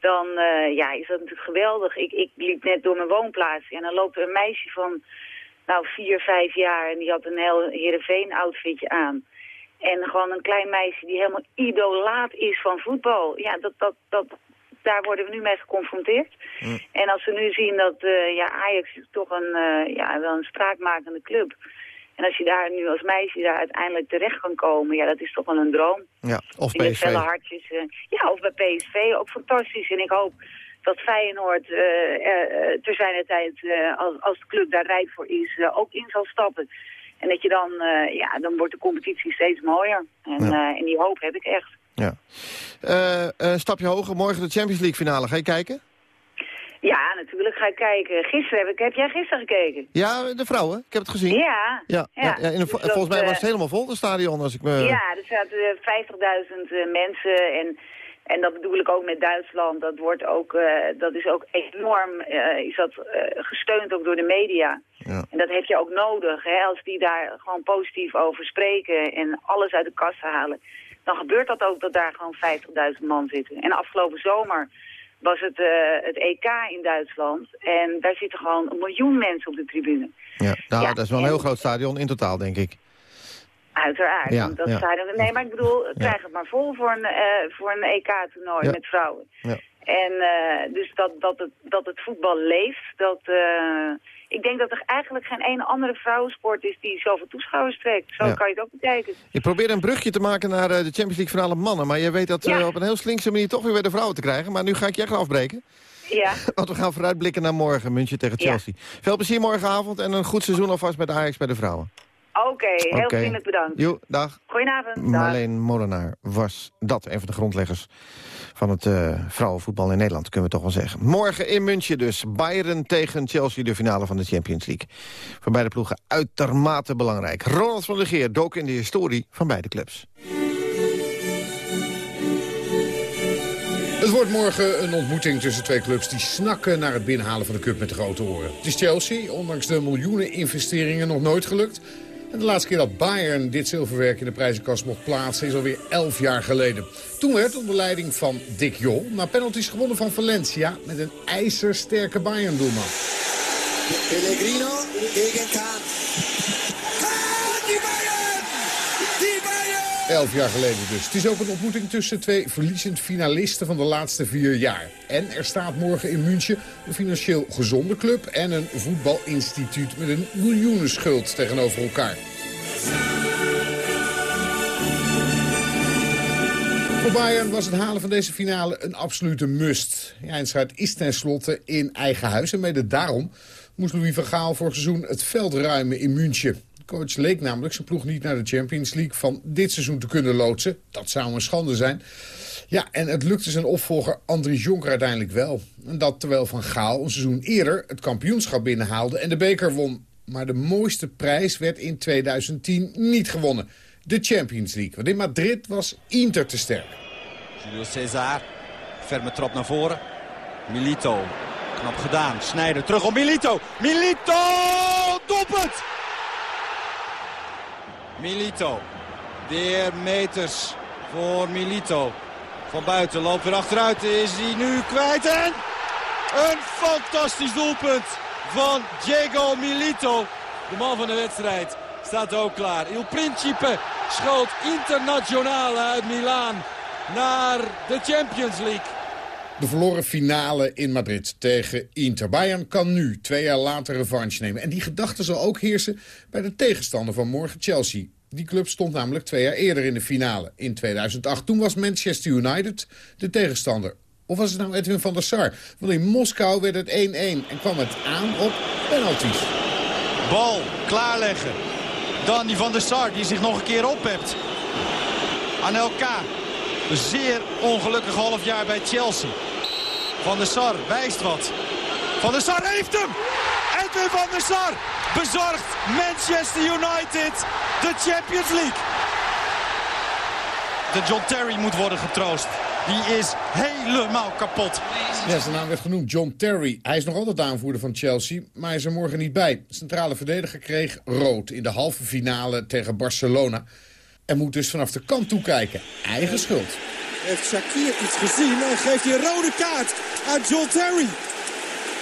dan eh, ja, is dat natuurlijk geweldig. Ik, ik liep net door mijn woonplaats en dan loopt er een meisje van nou, vier, vijf jaar en die had een heel Heerenveen-outfitje aan. En gewoon een klein meisje die helemaal idolaat is van voetbal. Ja, dat, dat, dat, daar worden we nu mee geconfronteerd. En als we nu zien dat eh, ja, Ajax is toch een, eh, ja, wel een spraakmakende club. En als je daar nu als meisje daar uiteindelijk terecht kan komen, ja, dat is toch wel een droom. Ja, of In de PSV. hartjes. eh, ja, of bij PSV, ook fantastisch. En ik hoop dat Feyenoord eh eh, eh, ter zijner tijd, als, als de club daar rijp voor is, ook in zal stappen. En dat je dan, ja, dan wordt de competitie steeds mooier. En, Ja. en die hoop heb ik echt. Ja. Een stapje hoger, morgen de Champions League finale. Ga je kijken? Ja, natuurlijk ga ik kijken. Gisteren heb ik, heb jij gisteren gekeken? Ja, de vrouwen. Ik heb het gezien. Ja. Ja, ja. Dus volgens mij was het helemaal vol, het stadion. Als ik me... Ja, er zaten eh, 50.000 eh, mensen en, en dat bedoel ik ook met Duitsland. Dat, wordt ook, eh, dat is ook enorm eh, is dat, eh, gesteund ook door de media. En dat heb je ook nodig. Hè? Als die daar gewoon positief over spreken en alles uit de kast halen. Dan gebeurt dat ook dat daar gewoon 50.000 man zitten. En afgelopen zomer was het, het EK in Duitsland. En daar zitten gewoon een miljoen mensen op de tribune. Ja, nou, Ja, dat is wel een en- heel groot stadion in totaal, denk ik. Uiteraard. Ja, dat ja. stadion- nee, maar ik bedoel, krijg het maar vol voor een, eh, voor een EK-toernooi met vrouwen. Ja. En eh, dus dat, dat, het, dat het voetbal leeft, dat... eh, ik denk dat er eigenlijk geen ene andere vrouwensport is die zoveel toeschouwers trekt. Zo Ja. kan je het ook bekijken. Ik probeer een brugje te maken naar de Champions League finale mannen. Maar je weet dat Ja. op een heel slinkse manier toch weer bij de vrouwen te krijgen. Maar nu ga ik je echt afbreken. Ja, (laughs) Want we gaan vooruitblikken naar morgen, München tegen Ja. Chelsea. Veel plezier morgenavond en een goed seizoen alvast met Ajax bij de vrouwen. Oké. heel vriendelijk bedankt. Jo, dag. Goedenavond. dag. Marleen Molenaar was dat, een van de grondleggers van het eh, vrouwenvoetbal in Nederland, kunnen we toch wel zeggen. Morgen in München dus, Bayern tegen Chelsea, de finale van de Champions League. Voor beide ploegen uitermate belangrijk. Ronald van der Geer dook in de historie van beide clubs. Het wordt morgen een ontmoeting tussen twee clubs die snakken naar het binnenhalen van de cup met de grote oren. Het is Chelsea, ondanks de miljoenen investeringen nog nooit gelukt. De laatste keer dat Bayern dit zilverwerk in de prijzenkast mocht plaatsen is alweer 11 jaar geleden. Toen werd onder leiding van Dick Jol na penalties gewonnen van Valencia met een ijzersterke Bayern-doelman. Pellegrino tegen Kaan. Elf jaar geleden dus. Het is ook een ontmoeting tussen twee verliezend finalisten van de laatste vier jaar. En er staat morgen in München een financieel gezonde club... en een voetbalinstituut met een miljoenenschuld tegenover elkaar. Voor Bayern was het halen van deze finale een absolute must. Ja, is tenslotte in eigen huis. En mede daarom moest Louis van Gaal vorig seizoen het veld ruimen in München. Coach leek namelijk zijn ploeg niet naar de Champions League van dit seizoen te kunnen loodsen. Dat zou een schande zijn. Ja, en het lukte zijn opvolger Andries Jonker uiteindelijk wel. En dat terwijl Van Gaal een seizoen eerder het kampioenschap binnenhaalde en de beker won. Maar de mooiste prijs werd in 2010 niet gewonnen. De Champions League. Want in Madrid was Inter te sterk. Julio Cesar. Ferme trap naar voren. Milito. Knap gedaan. Snijder terug op Milito. Milito! Doelpunt! Milito. Weer meters voor Milito. Van buiten loopt weer achteruit. Is hij nu kwijt en... Een fantastisch doelpunt van Diego Milito. De man van de wedstrijd staat ook klaar. Il Principe schoot internationale uit Milaan naar de Champions League. De verloren finale in Madrid tegen Inter. Bayern kan nu, twee jaar later, revanche nemen. En die gedachte zal ook heersen bij de tegenstander van morgen, Chelsea. Die club stond namelijk twee jaar eerder in de finale, in 2008. Toen was Manchester United de tegenstander. Of was het nou Edwin van der Sar? Want in Moskou werd het 1-1 en kwam het aan op penalties. Bal klaarleggen. Dan die van der Sar die zich nog een keer ophebt. Anelka. Een zeer ongelukkig halfjaar bij Chelsea. Van der Sar wijst wat. Van der Sar heeft hem! Edwin van der Sar bezorgt Manchester United de Champions League. De John Terry moet worden getroost. Die is helemaal kapot. Ja, zijn naam werd genoemd, John Terry. Hij is nog altijd aanvoerder van Chelsea, maar hij is er morgen niet bij. Centrale verdediger kreeg rood in de halve finale tegen Barcelona. En moet dus vanaf de kant toekijken. Eigen schuld. Heeft Shakir iets gezien en geeft hij een rode kaart aan John Terry.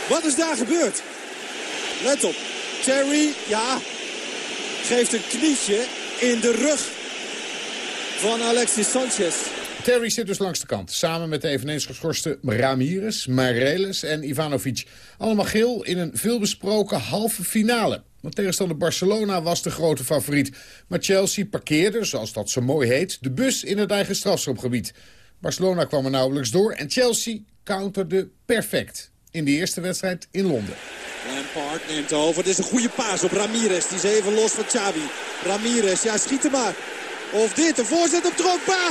Wat is daar gebeurd? Let op. Terry, ja, geeft een knietje in de rug van Alexis Sanchez. Terry zit dus langs de kant. Samen met de eveneens geschorste Ramirez, Mareles en Ivanovic. Allemaal geel in een veelbesproken halve finale. Want tegenstander Barcelona was de grote favoriet. Maar Chelsea parkeerde, zoals dat zo mooi heet, de bus in het eigen strafschopgebied. Barcelona kwam er nauwelijks door en Chelsea counterde perfect. In de eerste wedstrijd in Londen. Lampard neemt over. Het is een goede paas op Ramirez. Die is even los van Xavi. Ramirez, ja schiet hem maar. Of dit, een voorzet op Drogba.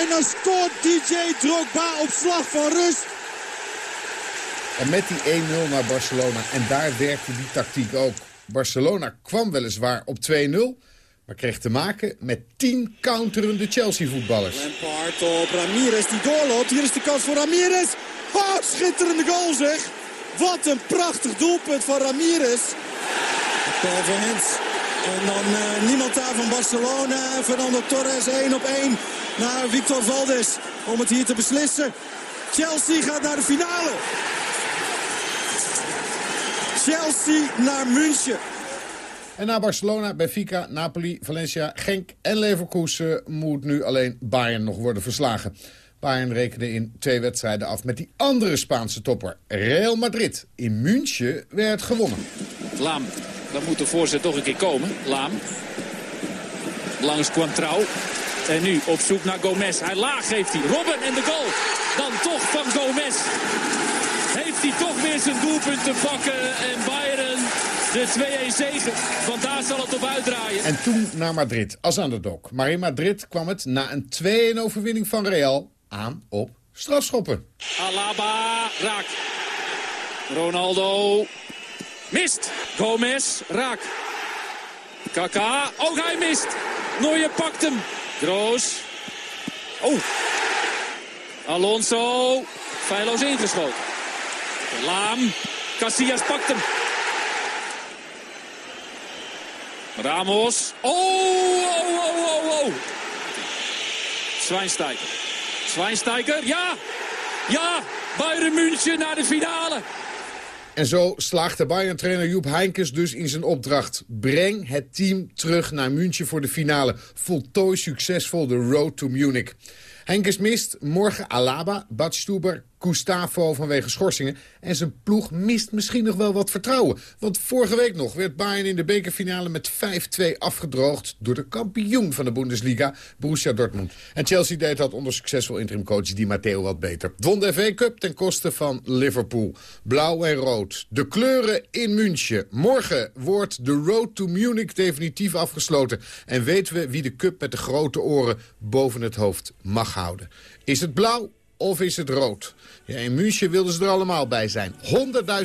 En dan scoort DJ Drogba op slag van rust. En met die 1-0 naar Barcelona. En daar werkte die tactiek ook. Barcelona kwam weliswaar op 2-0... maar kreeg te maken met 10 counterende Chelsea-voetballers. Lampard op Ramirez die doorloopt. Hier is de kans voor Ramirez. Oh, schitterende goal zeg. Wat een prachtig doelpunt van Ramirez. Paul van Hens. En dan uh, niemand daar van Barcelona. Fernando Torres 1 op 1 naar Victor Valdes. Om het hier te beslissen. Chelsea gaat naar de finale. Chelsea naar München. En na Barcelona, Benfica, Napoli, Valencia, Genk en Leverkusen... moet nu alleen Bayern nog worden verslagen. Bayern rekende in twee wedstrijden af met die andere Spaanse topper. Real Madrid. In München werd gewonnen. Laam, dan moet de voorzet toch een keer komen. Laam. Langs Quantrao. En nu op zoek naar Gomez. Hij laag geeft hij. Robben en de goal. Dan toch van Gomez. Heeft hij toch weer zijn doelpunt te pakken. En Bayern de 2-1 zegen. Want daar zal het op uitdraaien. En toen naar Madrid als underdog. Maar in Madrid kwam het na een 2-1 overwinning van Real aan op strafschoppen. Alaba raak. Ronaldo mist. Gomez raak. Kaka, ook hij mist. Neuer pakt hem. Groos. Oh. Alonso. Feilloos ingeschoten. Laam. Casillas pakt hem. Ramos. Oh, oh, oh, oh, oh. Zwijnstijker. Zwijnstijker, ja! Ja! Bayern München naar de finale! En zo slaagde Bayern-trainer Joep Heinkes dus in zijn opdracht. Breng het team terug naar München voor de finale. Voltooi succesvol de road to Munich. Heinkes mist morgen Alaba, Badstuber, Gustavo vanwege schorsingen. En zijn ploeg mist misschien nog wel wat vertrouwen. Want vorige week nog werd Bayern in de bekerfinale met 5-2 afgedroogd... door de kampioen van de Bundesliga, Borussia Dortmund. En Chelsea deed dat onder succesvol interimcoach Di Matteo wat beter. Won de FA Cup ten koste van Liverpool. Blauw en rood. De kleuren in München. Morgen wordt de road to Munich definitief afgesloten. En weten we wie de cup met de grote oren boven het hoofd mag houden. Is het blauw of is het rood? Ja, in München wilden ze er allemaal bij zijn.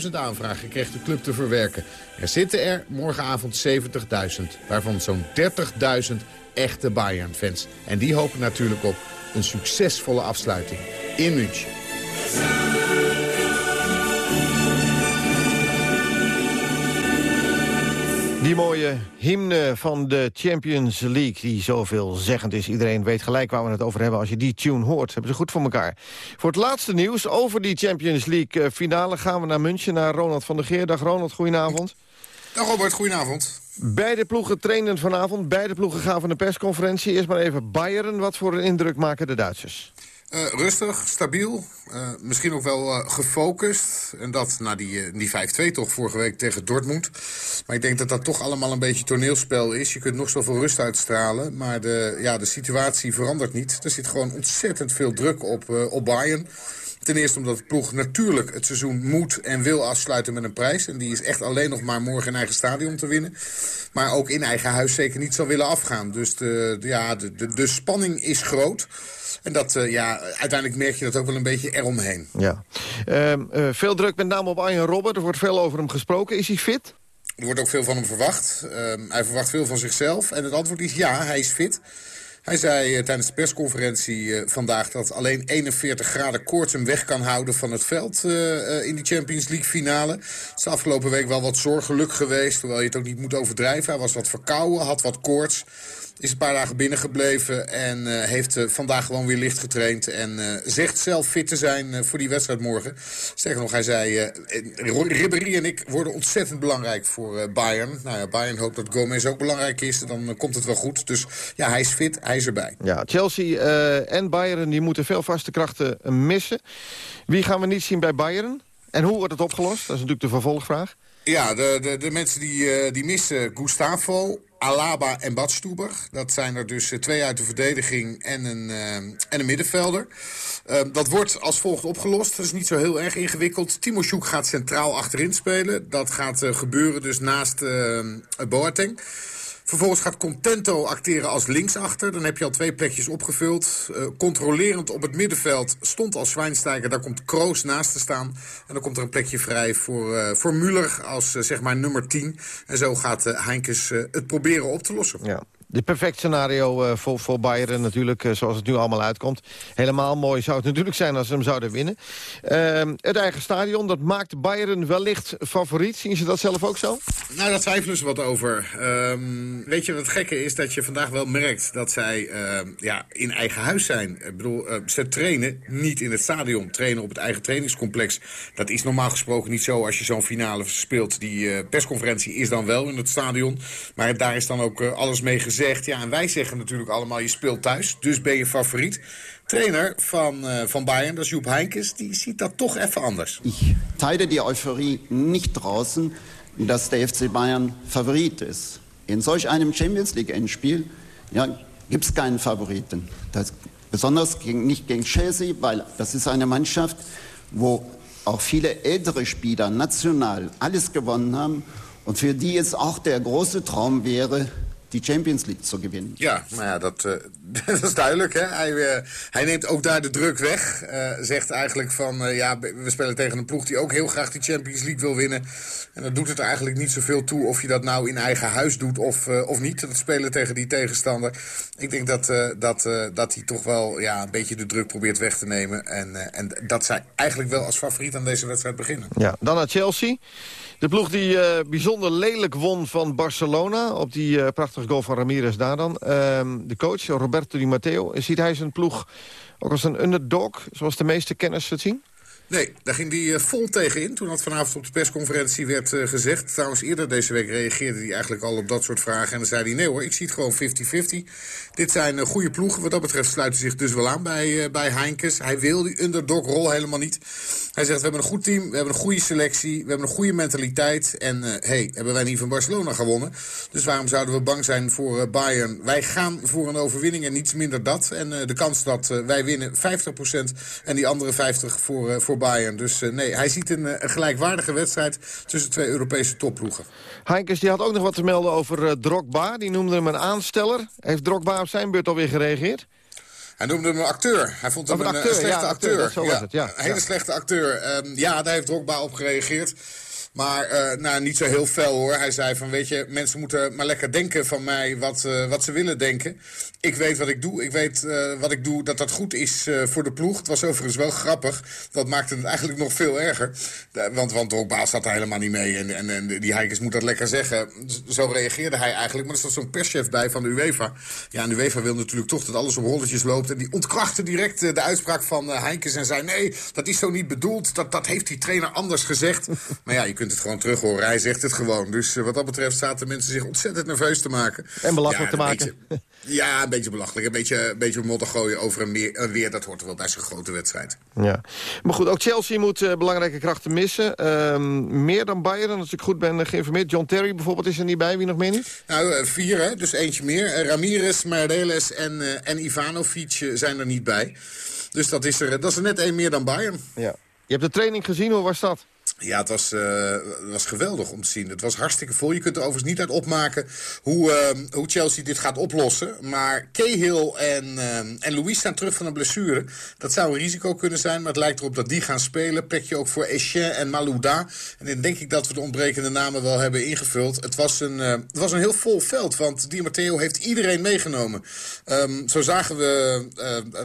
100.000 aanvragen kreeg de club te verwerken. Er zitten er morgenavond 70.000, waarvan zo'n 30.000 echte Bayern-fans. En die hopen natuurlijk op een succesvolle afsluiting in München. Die mooie hymne van de Champions League, die zoveel zeggend is. Iedereen weet gelijk waar we het over hebben als je die tune hoort. Hebben ze goed voor elkaar. Voor het laatste nieuws over die Champions League eh, finale... gaan we naar München, naar Ronald van der Geer. Dag Ronald, goedenavond. Dag Robert, goedenavond. Beide ploegen trainden vanavond. Beide ploegen gaven een persconferentie. Eerst maar even Bayern. Wat voor een indruk maken de Duitsers? Uh, rustig, stabiel, uh, misschien ook wel uh, gefocust. En dat na die, die 5-2 toch vorige week tegen Dortmund. Maar ik denk dat dat toch allemaal een beetje toneelspel is. Je kunt nog zoveel rust uitstralen, maar de, ja, de situatie verandert niet. Er zit gewoon ontzettend veel druk op, op Bayern. Ten eerste omdat de ploeg natuurlijk het seizoen moet en wil afsluiten met een prijs. En die is echt alleen nog maar morgen in eigen stadion te winnen. Maar ook in eigen huis zeker niet zal willen afgaan. Dus de, de- ja, de, de, de spanning is groot. En dat, eh, ja, uiteindelijk merk je dat ook wel een beetje eromheen. Ja. Ehm, eh, veel druk met name op Arjen Robben. Er wordt veel over hem gesproken. Is hij fit? Er wordt ook veel van hem verwacht. Ehm, hij verwacht veel van zichzelf. En het antwoord is ja, hij is fit. Hij zei eh, tijdens de persconferentie eh, vandaag dat alleen 41 graden koorts hem weg kan houden van het veld eh, in die Champions League finale. Het is de afgelopen week wel wat zorgelijk geweest, hoewel je het ook niet moet overdrijven. Hij was wat verkouden, had wat koorts. Is een paar dagen binnengebleven en eh, heeft eh, vandaag gewoon weer licht getraind. En eh, zegt zelf fit te zijn voor die wedstrijd morgen. Sterker nog, hij zei, Ribéry en ik worden ontzettend belangrijk voor Bayern. Nou ja, Bayern hoopt dat Gomez ook belangrijk is. Dan komt het wel goed. Dus ja, hij is fit, hij is erbij. Ja, Chelsea en Bayern die moeten veel vaste krachten missen. Wie gaan we niet zien bij Bayern? En hoe wordt het opgelost? Dat is natuurlijk de vervolgvraag. Ja, de, de, de mensen die, eh, die missen Gustavo, Alaba en Badstuber. Dat zijn er dus eh, twee uit de verdediging en een, eh, en een middenvelder. Eh, dat wordt als volgt opgelost. Dat is niet zo heel erg ingewikkeld. Timo Sjoek gaat centraal achterin spelen. Dat gaat gebeuren dus naast eh, Boateng. Vervolgens gaat Contento acteren als linksachter. Dan heb je al twee plekjes opgevuld. Eh, controlerend op het middenveld stond als Schweinsteiger. Daar komt Kroos naast te staan. En dan komt er een plekje vrij voor, eh voor als eh, zeg maar nummer 10. En zo gaat Heinkes het proberen op te lossen. Ja. De perfect scenario eh, voor, voor Bayern natuurlijk, eh, zoals het nu allemaal uitkomt. Helemaal mooi zou het natuurlijk zijn als ze hem zouden winnen. Ehm, het eigen stadion, dat maakt Bayern wellicht favoriet. Zien ze dat zelf ook zo? Nou, daar twijfelen ze wat over. Ehm, weet je wat gekke is? Dat je vandaag wel merkt dat zij ehm, ja, in eigen huis zijn. Ik bedoel, ze trainen niet in het stadion. Trainen op het eigen trainingscomplex. Dat is normaal gesproken niet zo als je zo'n finale speelt. Die eh, persconferentie is dan wel in het stadion. Maar daar is dan ook alles mee gezegd. Ja, en wij zeggen natuurlijk allemaal, je speelt thuis. Dus ben je favoriet. Trainer van, eh, van Bayern, dat is Joep Heinkes, die ziet dat toch even anders. teile die Euphorie nicht draußen, dass der FC Bayern Favorit ist. In solch einem Champions League Endspiel ja, gibt es keinen Favoriten. Das, besonders gegen, nicht gegen Chelsea, weil das ist eine Mannschaft, wo auch viele ältere Spieler national alles gewonnen haben und für die es auch der große Traum wäre, die Champions League zu gewinnen. Ja, nou ja, dat, eh, (laughs) dat is duidelijk. Hè? Hij, eh, hij neemt ook daar de druk weg. Eh, zegt eigenlijk van, eh, ja, we spelen tegen een ploeg die ook heel graag die Champions League wil winnen. En dan doet het er eigenlijk niet zoveel toe of je dat nou in eigen huis doet of, eh, of niet. Dat spelen tegen die tegenstander. Ik denk dat, eh, dat, eh, dat hij toch wel ja, een beetje de druk probeert weg te nemen. En, eh, en dat zij eigenlijk wel als favoriet aan deze wedstrijd beginnen. Ja, dan naar Chelsea. De ploeg die eh, bijzonder lelijk won van Barcelona... op die eh, prachtige goal van Ramirez daar dan. Ehm, de coach, Roberto Di Matteo, ziet hij zijn ploeg ook als een underdog... zoals de meeste kenners het zien? Nee, daar ging hij eh, vol tegen in toen dat vanavond op de persconferentie werd eh, gezegd. Trouwens, eerder deze week reageerde hij eigenlijk al op dat soort vragen. En dan zei hij, nee hoor, ik zie het gewoon 50-50. Dit zijn eh, goede ploegen. Wat dat betreft sluiten zich dus wel aan bij, bij Heinkes. Hij wil die underdog-rol helemaal niet. Hij zegt, we hebben een goed team, we hebben een goede selectie... we hebben een goede mentaliteit. En uh, hey, hebben wij niet van Barcelona gewonnen? Dus waarom zouden we bang zijn voor Bayern? Wij gaan voor een overwinning en niets minder dat. En de kans dat wij winnen 50% en die andere 50% voor, voor Bayern. Dus uh, nee, hij ziet een, een, gelijkwaardige wedstrijd tussen twee Europese topploegen. Heinkes die had ook nog wat te melden over uh, Drogba. Die noemde hem een aansteller. Heeft Drogba op zijn beurt alweer gereageerd? Hij noemde hem een acteur. Hij vond hem een, acteur, een, slechte ja, acteur. acteur. Ja, het, ja. Een hele slechte acteur. Um, ja, daar heeft Drogba op gereageerd. Maar uh, nou, niet zo heel fel hoor. Hij zei van, weet je, mensen moeten maar lekker denken van mij wat, uh, wat ze willen denken. Ik weet wat ik doe. Ik weet uh, wat ik doe, dat dat goed is voor de ploeg. Het was overigens wel grappig. Dat maakte het eigenlijk nog veel erger. want, want Drogba zat daar helemaal niet mee. En, en, en die Heikens moet dat lekker zeggen. Zo reageerde hij eigenlijk. Maar er zat zo'n perschef bij van de UEFA. Ja, en de UEFA wil natuurlijk toch dat alles op rolletjes loopt. En die ontkrachtte direct de uitspraak van Heinkes en zei... nee, dat is zo niet bedoeld. Dat, dat heeft die trainer anders gezegd. (laughs) maar ja, je kunt het gewoon terug horen. Hij zegt het gewoon. Dus wat dat betreft zaten mensen zich ontzettend nerveus te maken. En belachelijk ja, te maken. Ja, een beetje belachelijk. Een beetje, een beetje modder gooien over een, meer, een weer. Dat hoort er wel bij zo'n grote wedstrijd. Ja. Maar goed, ook Chelsea moet uh, belangrijke krachten missen. Uh, meer dan Bayern, als ik goed ben geïnformeerd. John Terry bijvoorbeeld is er niet bij. Wie nog meer niet? Nou, uh, vier hè. Dus eentje meer. Ramirez, Mardeles en, en Ivanovic zijn er niet bij. Dus dat is er, dat is er net één meer dan Bayern. Ja. Je hebt de training gezien, hoe was dat? Ja, het was, uh, was geweldig om te zien. Het was hartstikke vol. Je kunt er overigens niet uit opmaken hoe, uh, hoe Chelsea dit gaat oplossen. Maar Cahill en, uh, en Louis staan terug van een blessure. Dat zou een risico kunnen zijn, maar het lijkt erop dat die gaan spelen. Pek je ook voor Etienne en Malouda. En dan denk ik dat we de ontbrekende namen wel hebben ingevuld. Het was een, het was een heel vol veld, want Di Matteo heeft iedereen meegenomen. Um, zo zagen we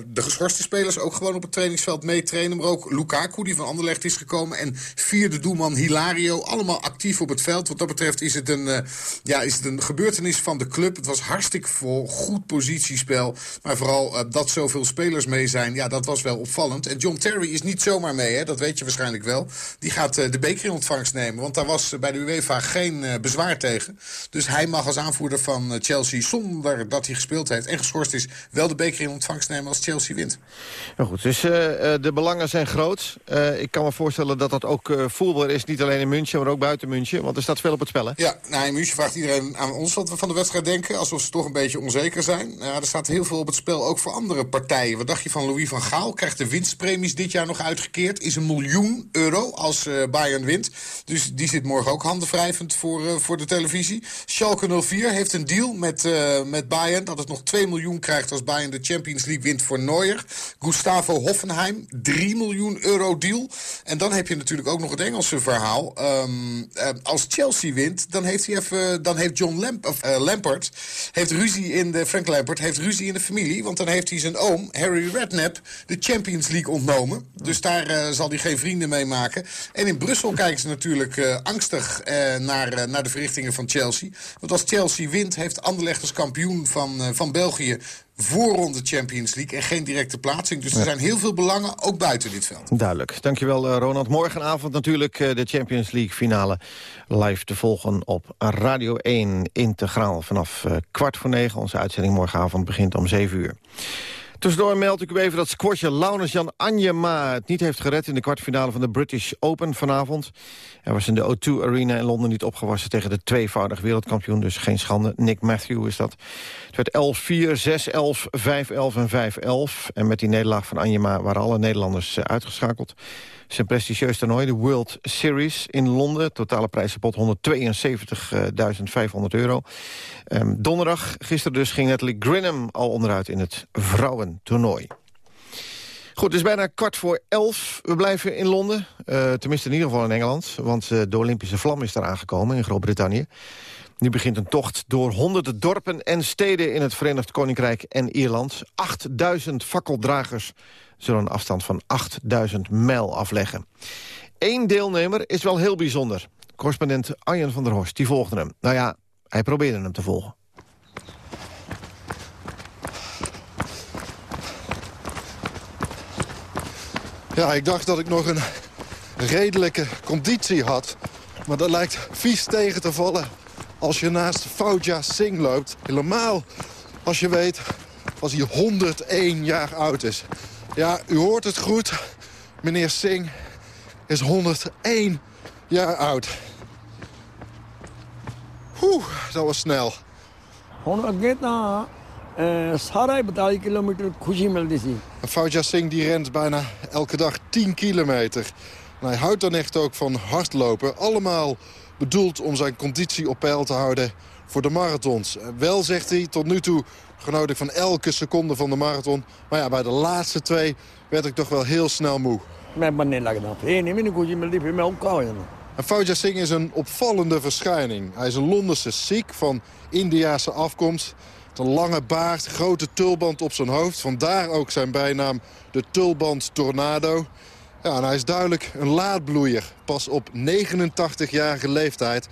de geschorste spelers ook gewoon op het trainingsveld meetrainen. Maar ook Lukaku, die van Anderlecht is gekomen. En vier de doelman Hilario. Allemaal actief op het veld. Wat dat betreft is het een, uh, ja, is het een gebeurtenis van de club. Het was hartstikke vol, goed positiespel. Maar vooral uh, dat zoveel spelers mee zijn, ja, dat was wel opvallend. En John Terry is niet zomaar mee, hè, dat weet je waarschijnlijk wel. Die gaat uh, de beker in ontvangst nemen. Want daar was bij de UEFA geen bezwaar tegen. Dus hij mag als aanvoerder van Chelsea, zonder dat hij gespeeld heeft en geschorst is... wel de beker in ontvangst nemen als Chelsea wint. Nou goed, dus de belangen zijn groot. ik kan me voorstellen dat dat ook voetbal is niet alleen in München, maar ook buiten München. Want er staat veel op het spel, hè? Ja, nou, in München vraagt iedereen aan ons wat we van de wedstrijd denken. Alsof ze toch een beetje onzeker zijn. Ja, er staat heel veel op het spel, ook voor andere partijen. Wat dacht je van Louis van Gaal? Krijgt de winstpremies dit jaar nog uitgekeerd? Is een miljoen euro als uh, Bayern wint. Dus die zit morgen ook handenwrijvend voor, uh, voor de televisie. Schalke 04 heeft een deal met, met Bayern... dat het nog 2 miljoen krijgt als Bayern de Champions League wint voor Neuer. Gustavo Hoffenheim, 3 miljoen euro deal. En dan heb je natuurlijk ook nog het Engelse verhaal. Um, uh, als Chelsea wint, dan heeft, hij even, dan heeft John Lamp, of, uh, Lampert... Heeft ruzie in de, Frank Lampert heeft ruzie in de familie. Want dan heeft hij zijn oom, Harry Redknapp, de Champions League ontnomen. Dus daar uh, zal hij geen vrienden mee maken. En in Brussel kijken ze natuurlijk angstig naar, naar de verrichtingen van Chelsea. Want als Chelsea wint, heeft Anderlecht als kampioen van, van België voorronde Champions League en geen directe plaatsing. Dus er zijn heel veel belangen, ook buiten dit veld. Duidelijk. Dankjewel uh, Ronald. Morgenavond natuurlijk uh, de Champions League finale live te volgen op Radio 1 integraal vanaf uh, kwart voor negen. Onze uitzending morgenavond begint om 7 uur. Tussendoor meld ik u even dat squasher Laurens Jan Anjema het niet heeft gered in de kwartfinale van de British Open vanavond. Hij was in de O2 Arena in Londen niet opgewassen tegen de tweevoudig wereldkampioen, dus geen schande. Nick Matthew is dat. Het werd 11-4, 6-11, 5-11 en 5-11. En met die nederlaag van Anjema waren alle Nederlanders uitgeschakeld. Zijn prestigieus toernooi, de World Series in Londen. Totale prijzenpot 172.500 euro. Um, donderdag, gisteren dus, ging Natalie Grinham al onderuit in het vrouwentoernooi. Goed, het is bijna kwart voor elf. We blijven in Londen, uh, tenminste in ieder geval in Engeland. Want uh, de Olympische vlam is daar aangekomen in Groot-Brittannië. Nu begint een tocht door honderden dorpen en steden in het Verenigd Koninkrijk en Ierland. 8000 fakkeldragers zullen een afstand van 8000 mijl afleggen. Eén deelnemer is wel heel bijzonder. Correspondent Arjen van der Horst, die volgde hem. Nou ja, hij probeerde hem te volgen. Ja, ik dacht dat ik nog een redelijke conditie had. Maar dat lijkt vies tegen te vallen als je naast Fauja Singh loopt. Helemaal als je weet als hij 101 jaar oud is. Ja, u hoort het goed. Meneer Singh is 101 jaar oud. Oeh, dat was snel. Fauja Singh die rent bijna elke dag 10 kilometer. En hij houdt dan echt ook van hardlopen. Allemaal bedoeld om zijn conditie op peil te houden voor de marathons. Wel, zegt hij, tot nu toe genoot ik van elke seconde van de marathon. Maar ja, bij de laatste twee werd ik toch wel heel snel moe. En Fauja Singh is een opvallende verschijning. Hij is een Londense Sikh van Indiase afkomst. Een lange baard, grote tulband op zijn hoofd. Vandaar ook zijn bijnaam de Tulband Tornado. Ja, en hij is duidelijk een laadbloeier. Pas op 89-jarige leeftijd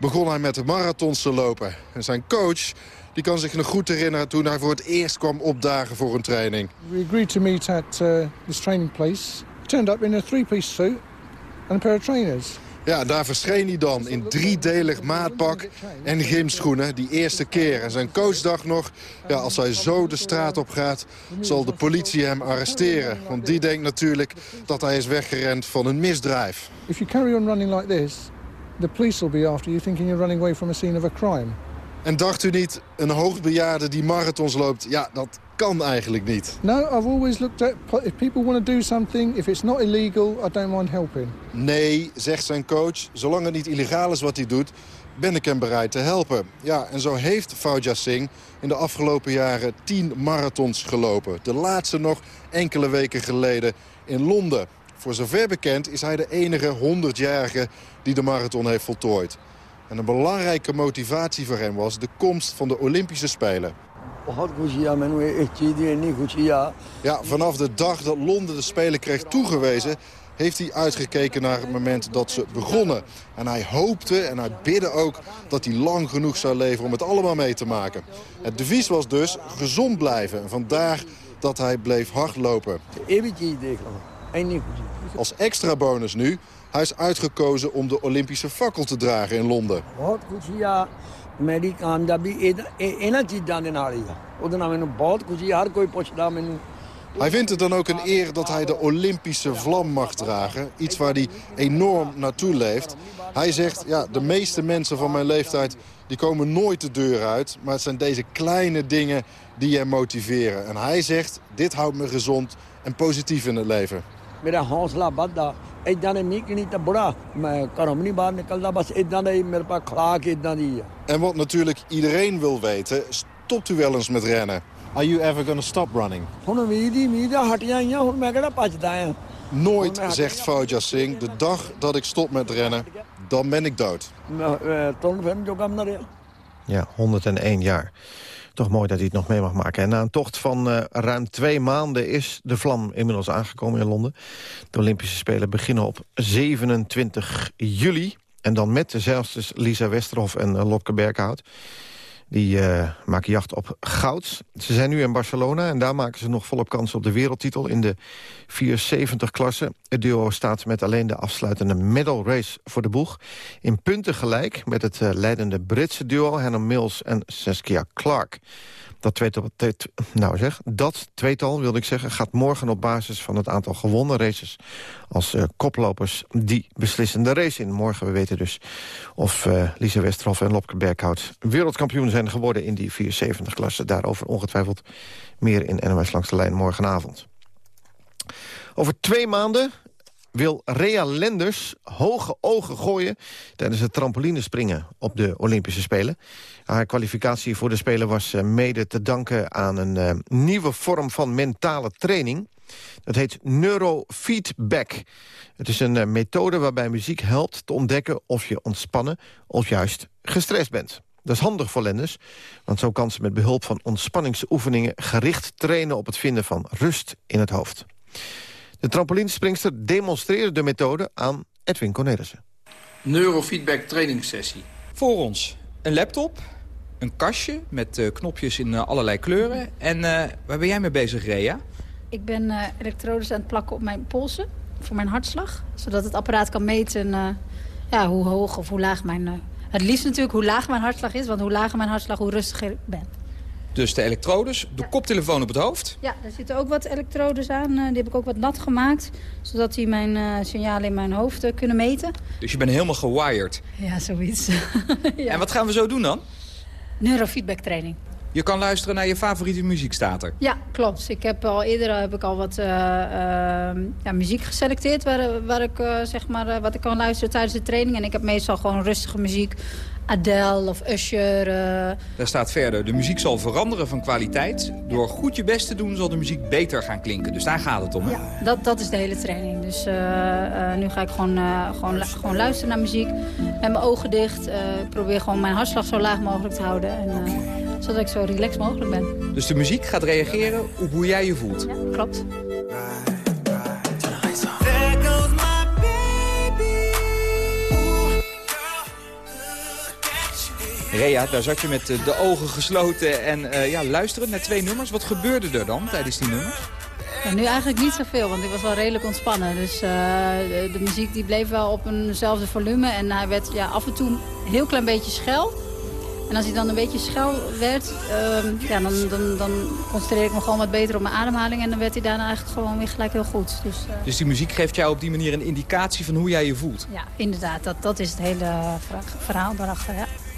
begon hij met de marathons te lopen. En zijn coach die kan zich nog goed herinneren toen hij voor het eerst kwam opdagen voor een training. We agreed to meet at uh, this training place. Turned up in a three-piece suit and a pair of trainers. Ja, daar verscheen hij dan in driedelig maatpak en gymschoenen die eerste keer. En zijn coach dacht nog, ja, als hij zo de straat op gaat, zal de politie hem arresteren. Want die denkt natuurlijk dat hij is weggerend van een misdrijf. If you carry on running like this, the police will be after you thinking you're running away from a scene of a crime. En dacht u niet, een hoogbejaarde die marathons loopt, ja, dat kan eigenlijk niet. No, I've always looked at if people want to do something, if it's not illegal, I don't mind helping. Nee, zegt zijn coach, zolang het niet illegaal is wat hij doet, ben ik hem bereid te helpen. Ja, en zo heeft Fauja Singh in de afgelopen jaren tien marathons gelopen. De laatste nog enkele weken geleden in Londen. Voor zover bekend is hij de enige 100-jarige die de marathon heeft voltooid. En een belangrijke motivatie voor hem was de komst van de Olympische Spelen. Ja, vanaf de dag dat Londen de Spelen kreeg toegewezen... heeft hij uitgekeken naar het moment dat ze begonnen. En hij hoopte en hij bidde ook dat hij lang genoeg zou leven om het allemaal mee te maken. Het devies was dus gezond blijven. En vandaar dat hij bleef hardlopen. Als extra bonus nu, hij is uitgekozen om de Olympische fakkel te dragen in Londen. ਬਹੁਤ ਖੁਸ਼ੀ ਆ ਮੇਰੀ ਕਾਮਯਾਬੀ ਇਹ- ਇਹ- ਇਹਨਾਂ ਚੀਜ਼ਾਂ ਦੇ ਨਾਲ ਹੀ ਆ ਉਹਦੇ ਨਾਲ ਮੈਨੂੰ ਬਹੁਤ ਖੁਸ਼ੀ ਆ ਹਰ ਕੋਈ ਪੁੱਛਦਾ ਮੈਨੂੰ Hij vindt het dan ook een eer dat hij de Olympische vlam mag dragen. Iets waar hij enorm naartoe leeft. Hij zegt, ja, de meeste mensen van mijn leeftijd... die komen nooit de deur uit. Maar het zijn deze kleine dingen die hem motiveren. En hij zegt, dit houdt me gezond en positief in het leven. ਮੇਰਾ ਹੌਸਲਾ ਵੱਧਦਾ ਇਦਾਂ ਦੇ ਮੀਂਹ ਨਹੀਂ ਤਾਂ ਬੁੜਾ ਮੈਂ ਘਰੋਂ ਵੀ ਨਹੀਂ ਬਾਹਰ ਨਿਕਲਦਾ ਬਸ ਇਦਾਂ ਦਾ ਹੀ ਮੇਰੇ ਪਾ ਖਲਾਕ ਇਦਾਂ ਦੀ ਆ En wat natuurlijk iedereen wil weten, stopt u wel eens met rennen? Are you ever going to stop running? ਹੁਣ ਉਮੀਦ ਹੀ ਉਮੀਦ ਆ ਹਟੀਆਂ ਆਈਆਂ ਹੁਣ ਮੈਂ ਕਿਹੜਾ ਭੱਜਦਾ ਆ Nooit, zegt Fauja Singh, de dag dat ik stop met rennen, dan ben ik dood. ਮੈਂ ਅਹ, ਤੁਰਨ ਫਿਰਨ ਜੋਗਾ ਬਣਾ ਰਿਹਾ Ja, 101 jaar. Toch mooi dat hij het nog mee mag maken. En na een tocht van eh, ruim twee maanden is de vlam inmiddels aangekomen in Londen. De Olympische Spelen beginnen op 27 juli. En dan met zeilsters Lisa Westerhof en uh, Lopke Berghout. Die uh, maken jacht op goud. Ze zijn nu in Barcelona en daar maken ze nog volop kans op de wereldtitel in de 470-klasse. Het duo staat met alleen de afsluitende medal race voor de boeg. In punten gelijk met het uh, leidende Britse duo Hannah Mills en Saskia Clark. Dat tweetal, nou zeg, dat tweetal, wilde ik zeggen, gaat morgen op basis van het aantal gewonnen races als uh, koplopers die beslissende race in. Morgen, we weten dus of uh, Lisa Westerhof en Lopke Berghout wereldkampioen zijn geworden in die 470-klasse. Daarover ongetwijfeld meer in NOS Langs de Lijn morgenavond. Over twee maanden wil Rea Lenders hoge ogen gooien... tijdens het trampolinespringen op de Olympische Spelen. Haar kwalificatie voor de Spelen was mede te danken aan een uh, nieuwe vorm van mentale training. Dat heet neurofeedback. Het is een uh, methode waarbij muziek helpt te ontdekken of je ontspannen... of juist gestrest bent. Dat is handig voor Lenders, want zo kan ze met behulp van ontspanningsoefeningen... gericht trainen op het vinden van rust in het hoofd. De trampolinespringster demonstreerde de methode aan Edwin Cornelissen. Neurofeedback trainingssessie. Voor ons een laptop, een kastje met uh, knopjes in uh, allerlei kleuren. En uh, waar ben jij mee bezig, Rea? Ik ben uh, elektrodes aan het plakken op mijn polsen voor mijn hartslag. Zodat het apparaat kan meten uh, ja, hoe hoog of hoe laag mijn... Uh, het liefst natuurlijk hoe laag mijn hartslag is. Want hoe lager mijn hartslag, hoe rustiger ik ben. Dus de elektrodes, de ja. koptelefoon op het hoofd? Ja, er zitten ook wat elektrodes aan. Uh, die heb ik ook wat nat gemaakt. Zodat die mijn uh, signalen in mijn hoofd uh, kunnen meten. Dus je bent helemaal gewired? Ja, zoiets. (laughs) ja. En wat gaan we zo doen dan? Neurofeedback training. Je kan luisteren naar je favoriete muziek, staat er. Ja, klopt. Ik heb al eerder heb ik al wat uh, uh, ja, muziek geselecteerd... waar, waar ik, uh, zeg maar, wat ik kan luisteren tijdens de training. En ik heb meestal gewoon rustige muziek. Adele of Usher. Daar staat verder, de muziek zal veranderen van kwaliteit. Door goed je best te doen zal de muziek beter gaan klinken. Dus daar gaat het om, hè? Ja, dat, dat is de hele training. Dus nu ga ik gewoon, gewoon, gewoon luisteren naar muziek. Met mijn ogen dicht. ik probeer gewoon mijn hartslag zo laag mogelijk te houden. En, zodat ik zo relaxed mogelijk ben. Dus de muziek gaat reageren op hoe jij je voelt? Ja, klopt. Rea, daar zat je met de ogen gesloten en uh, ja, luisteren naar twee nummers. Wat gebeurde er dan tijdens die nummers? Ja, nu eigenlijk niet zoveel, want ik was wel redelijk ontspannen. Dus uh, de, de, muziek die bleef wel op eenzelfde volume. En hij werd ja, af en toe een heel klein beetje schel. En als hij dan een beetje schel werd, uh, ja, dan, dan, dan concentreer ik me gewoon wat beter op mijn ademhaling. En dan werd hij daarna eigenlijk gewoon weer gelijk heel goed. Dus, uh, dus die muziek geeft jou op die manier een indicatie van hoe jij je voelt? Ja, inderdaad. Dat, dat is het hele verhaal daarachter.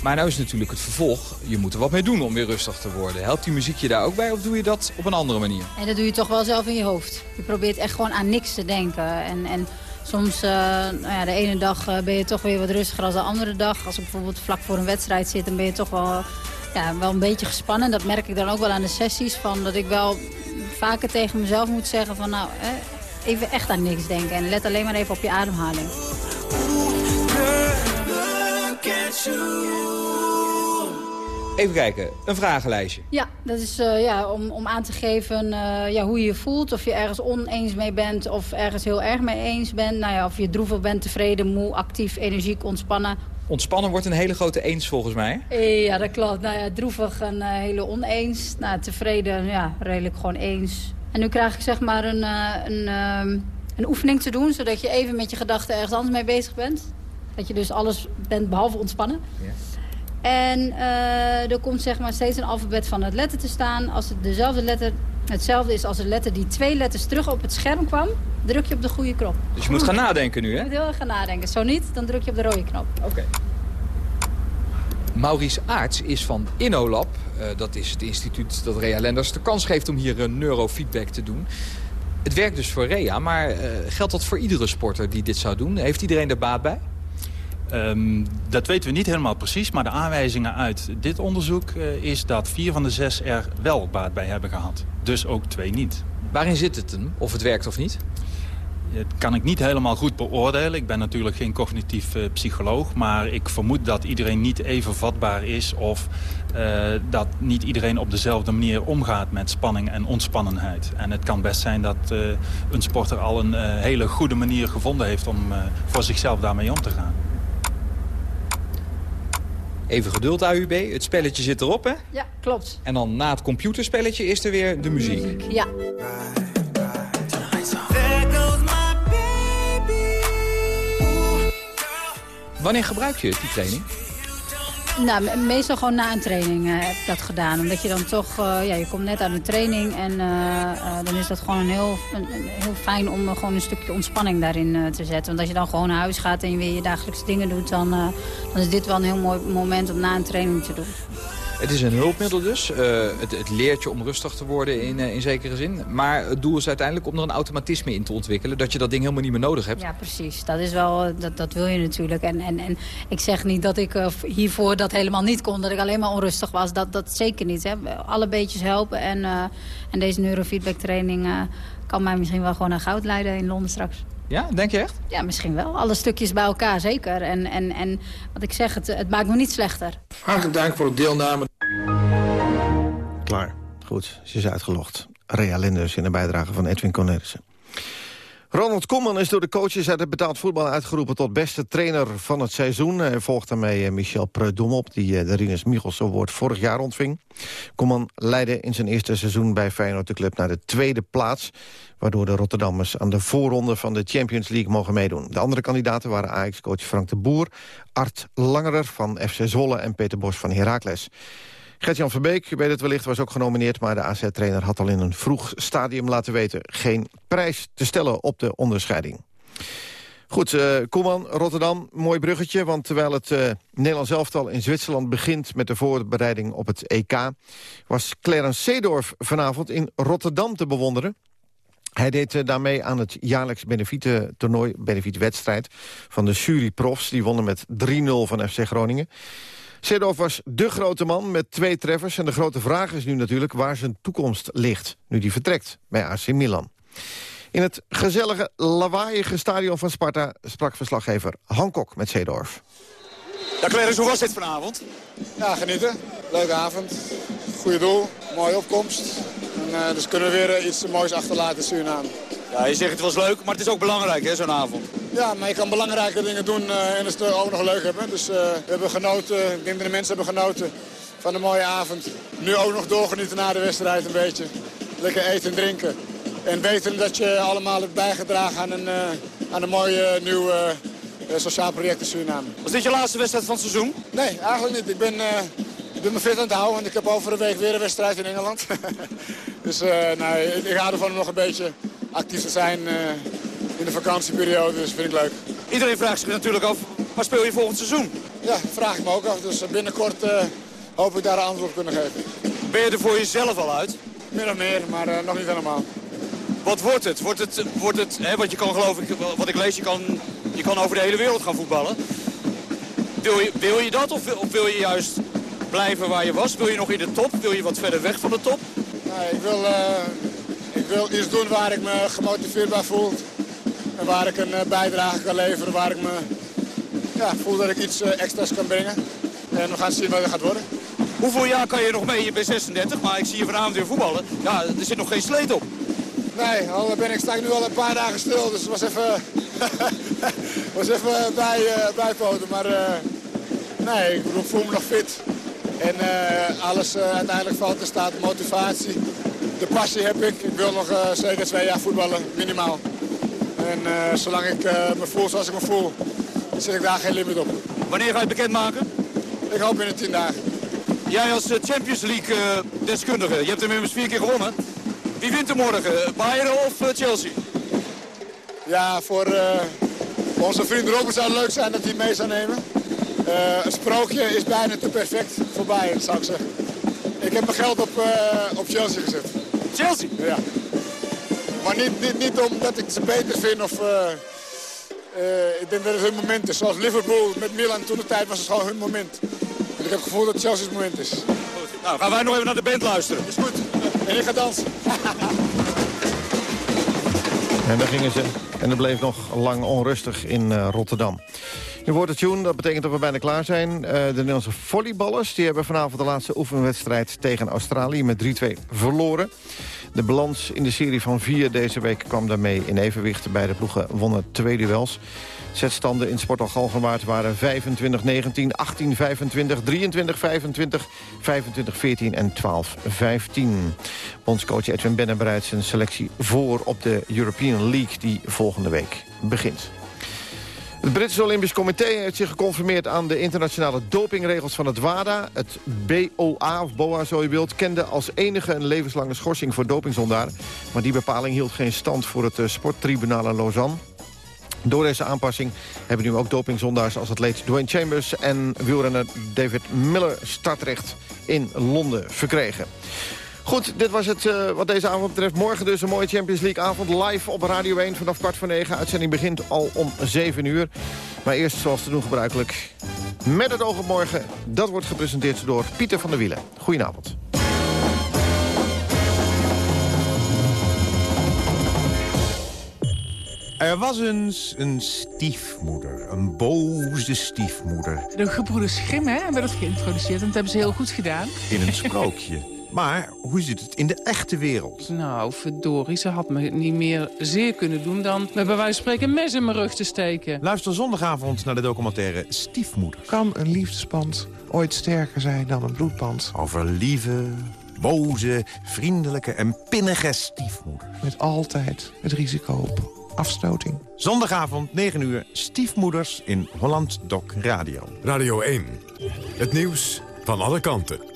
Maar nou is natuurlijk het vervolg, je moet er wat mee doen om weer rustig te worden. Helpt die muziek je daar ook bij of doe je dat op een andere manier? En dat doe je toch wel zelf in je hoofd. Je probeert echt gewoon aan niks te denken. En, en soms, uh, nou ja, de ene dag uh, ben je toch weer wat rustiger dan de andere dag. Als ik bijvoorbeeld vlak voor een wedstrijd zit, dan ben je toch wel, ja, wel een beetje gespannen. Dat merk ik dan ook wel aan de sessies. Van dat ik wel vaker tegen mezelf moet zeggen van nou, eh, even echt aan niks denken. En let alleen maar even op je ademhaling. Even kijken, een vragenlijstje. Ja, dat is uh, ja, om, om aan te geven uh, ja, hoe je je voelt. Of je ergens oneens mee bent of ergens heel erg mee eens bent. Nou ja, of je droevig bent, tevreden, moe, actief, energiek, ontspannen. Ontspannen wordt een hele grote eens volgens mij. Ja, dat klopt. Nou ja, droevig een uh, hele oneens. Nou, tevreden, ja, redelijk gewoon eens. En nu krijg ik zeg maar een, een, een oefening te doen... zodat je even met je gedachten ergens anders mee bezig bent. Dat je dus alles bent behalve ontspannen. Ja. En uh, er komt zeg maar steeds een alfabet van het letter te staan. Als het dezelfde letter hetzelfde is als de letter die twee letters terug op het scherm kwam... druk je op de goede knop. Dus je moet gaan nadenken nu, hè? Je moet heel erg gaan nadenken. Zo niet, dan druk je op de rode knop. Oké. Okay. Maurice Aarts is van InnoLab. Uh, dat is het instituut dat Rea Lenders de kans geeft om hier een neurofeedback te doen. Het werkt dus voor Rea, maar uh, geldt dat voor iedere sporter die dit zou doen? Heeft iedereen er baat bij? Um, dat weten we niet helemaal precies, maar de aanwijzingen uit dit onderzoek uh, is dat vier van de zes er wel baat bij hebben gehad. Dus ook twee niet. Waarin zit het hem? Of het werkt of niet? Dat kan ik niet helemaal goed beoordelen. Ik ben natuurlijk geen cognitief uh, psycholoog. Maar ik vermoed dat iedereen niet even vatbaar is... of uh, dat niet iedereen op dezelfde manier omgaat met spanning en ontspannenheid. En het kan best zijn dat uh, een sporter al een hele goede manier gevonden heeft... om voor zichzelf daarmee om te gaan. Even geduld, AUB. Het spelletje zit erop, hè? Ja, klopt. En dan na het computerspelletje is er weer de muziek. muziek ja. Wanneer gebruik je die training? Nou, meestal gewoon na een training uh, heb ik dat gedaan. Omdat je dan toch, uh, ja, je komt net uit een training en uh, dan is dat gewoon een heel, een heel fijn om gewoon een stukje ontspanning daarin te zetten. Want als je dan gewoon naar huis gaat en je weer je dagelijkse dingen doet, dan, dan is dit wel een heel mooi moment om na een training te doen. Het is een hulpmiddel dus. Uh, het, het, leert je om rustig te worden in, uh, in zekere zin. Maar het doel is uiteindelijk om er een automatisme in te ontwikkelen. Dat je dat ding helemaal niet meer nodig hebt. Ja, precies. Dat, is wel, dat, dat wil je natuurlijk. En, en, en ik zeg niet dat ik hiervoor dat helemaal niet kon. Dat ik alleen maar onrustig was. Dat, dat zeker niet. Hè. Alle beetjes helpen. En, en deze neurofeedback training kan mij misschien wel gewoon naar goud leiden in Londen straks. Ja, denk je echt? Ja, misschien wel. Alle stukjes bij elkaar, zeker. En, en, en wat ik zeg, het, het maakt me niet slechter. Hartelijk dank voor de deelname. Klaar. Goed, ze is uitgelogd. Rea Linders in de bijdrage van Edwin Cornelissen. Ronald Koeman is door de coaches uit het betaald voetbal uitgeroepen... tot beste trainer van het seizoen. Hij volgt daarmee Michel Preudom op... die de Rinus Michels Award vorig jaar ontving. Koeman leidde in zijn eerste seizoen bij Feyenoord de club naar de tweede plaats... waardoor de Rotterdammers aan de voorronde van de Champions League mogen meedoen. De andere kandidaten waren Ajax-coach Frank de Boer... Art Langerer van FC Zwolle en Peter Bos van Heracles. Gert-Jan Verbeek, u weet het wellicht, was ook genomineerd... maar de AZ-trainer had al in een vroeg stadium laten weten... geen prijs te stellen op de onderscheiding. Goed, uh, Koeman, Rotterdam, mooi bruggetje. Want terwijl het uh, Nederlands elftal in Zwitserland begint... met de voorbereiding op het EK... was Clarence Seedorf vanavond in Rotterdam te bewonderen. Hij deed uh, daarmee aan het jaarlijks benefiete-toernooi, benefietwedstrijd... van de Jury Profs. Die wonnen met 3-0 van FC Groningen. Seedorf was de grote man met twee treffers. En de grote vraag is nu natuurlijk waar zijn toekomst ligt. Nu die vertrekt bij AC Milan. In het gezellige, lawaaiige stadion van Sparta... sprak verslaggever Hancock met Seedorf. Ja, Clarence, hoe was dit vanavond? Ja, genieten. Leuke avond. Goeie doel. Mooie opkomst. En, uh, dus kunnen we weer iets moois achterlaten in Suriname. Ja, je zegt het was leuk, maar het is ook belangrijk, hè, zo'n avond. Ja, maar je kan belangrijke dingen doen uh, en het ook nog leuk hebben. Dus uh, we hebben genoten, ik denk dat de mensen hebben genoten van een mooie avond. Nu ook nog doorgenieten na de wedstrijd een beetje. Lekker eten en drinken. En weten dat je allemaal hebt bijgedragen aan een, uh, aan een mooie nieuw sociaal project in Suriname. Was dit je laatste wedstrijd van het seizoen? Nee, eigenlijk niet. Ik ben, ik ben me fit aan het houden, want ik heb over een week weer een wedstrijd in Engeland. (laughs) dus nou, ik hou ervan nog een beetje actief te zijn in de vakantieperiode, dus vind ik leuk. Iedereen vraagt zich natuurlijk af, waar speel je volgend seizoen? Ja, vraag ik me ook af. Dus binnenkort uh, hoop ik daar een antwoord op kunnen geven. Ben je er voor jezelf al uit? Meer of meer, maar uh, nog niet helemaal. Wat wordt het? Wordt het, wordt het hè, want je kan geloof ik, wat ik lees, je kan, je kan over de hele wereld gaan voetballen. Wil je, wil je dat of, of wil je juist blijven waar je was? Wil je nog in de top? Wil je wat verder weg van de top? Nee, ik wil, uh, ik wil iets doen waar ik me gemotiveerd bij voel. En waar ik een uh, bijdrage kan leveren, waar ik me ja, voel dat ik iets uh, extra's kan brengen. En we gaan zien wat het gaat worden. Hoeveel jaar kan je nog mee? Je bent 36, maar ik zie je vanavond weer voetballen. Ja, er zit nog geen sleet op. Nee, al ben ik, sta ik nu al een paar dagen stil, dus het was even, (laughs) was even bij, uh, bijpoten. Maar uh, nee, ik voel me nog fit. En uh, alles uiteindelijk valt er staat, motivatie. De passie heb ik. Ik wil nog zeker twee jaar voetballen, minimaal. En zolang ik me voel zoals ik me voel, zet ik daar geen limiet op. Wanneer ga je het bekendmaken? Ik hoop binnen tien dagen. Jij als Champions League deskundige, je hebt hem immers vier keer gewonnen. Wie wint er morgen, Bayern of Chelsea? Ja, voor uh, onze vriend Robert zou het leuk zijn dat hij mee zou nemen. Uh, een sprookje is bijna te perfect voor Bayern, zou ik zeggen. Ik heb mijn geld op, uh, op Chelsea gezet. Chelsea? Ja. Maar niet, niet, niet omdat ik ze beter vind of... ik denk dat het hun moment is. Zoals Liverpool met Milan toen de tijd was het gewoon hun moment. En ik heb het gevoel dat Chelsea het moment is. Nou, gaan wij nog even naar de band luisteren. Is goed. En ik ga dansen. En daar gingen ze. En het bleef nog lang onrustig in uh, Rotterdam. Nu wordt het tune, dat betekent dat we bijna klaar zijn. Uh, de Nederlandse volleyballers die hebben vanavond de laatste oefenwedstrijd tegen Australië met 3-2 verloren. De balans in de serie van vier deze week kwam daarmee in evenwicht. Beide ploegen wonnen twee duels. Zetstanden in Sportal Galgenwaard waren 25-19, 18-25, 23-25, 25-14 en 12-15. Bondscoach Edwin Benne bereidt zijn selectie voor op de European League die volgende week begint. Het Britse Olympisch Comité heeft zich geconformeerd aan de internationale dopingregels van het WADA. Het BOA, of BOA zo je wilt, kende als enige een levenslange schorsing voor dopingzondaren. Maar die bepaling hield geen stand voor het sporttribunaal in Lausanne. Door deze aanpassing hebben nu ook dopingzondaars als atleet Dwayne Chambers... en wielrenner David Miller startrecht in Londen verkregen. Goed, dit was het uh, wat deze avond betreft. Morgen dus een mooie Champions League avond. Live op Radio 1 vanaf kwart voor negen. Uitzending begint al om 7 uur. Maar eerst, zoals te doen gebruikelijk, met het oog op morgen. Dat wordt gepresenteerd door Pieter van der Wielen. Goedenavond. Er was eens een stiefmoeder, een boze stiefmoeder. De gebroeders Grimm hè, hebben dat geïntroduceerd en dat hebben ze heel goed gedaan. In een sprookje. Maar hoe zit het in de echte wereld? Nou, verdorie, ze had me niet meer zeer kunnen doen dan met bij wijze van spreken mes in mijn rug te steken. Luister zondagavond naar de documentaire Stiefmoeder. Kan een liefdesband ooit sterker zijn dan een bloedband? Over lieve, boze, vriendelijke en pinnige stiefmoeder. Met altijd het risico op afstoting. Zondagavond, 9 uur, stiefmoeders in Holland Doc Radio. Radio 1, het nieuws van alle kanten.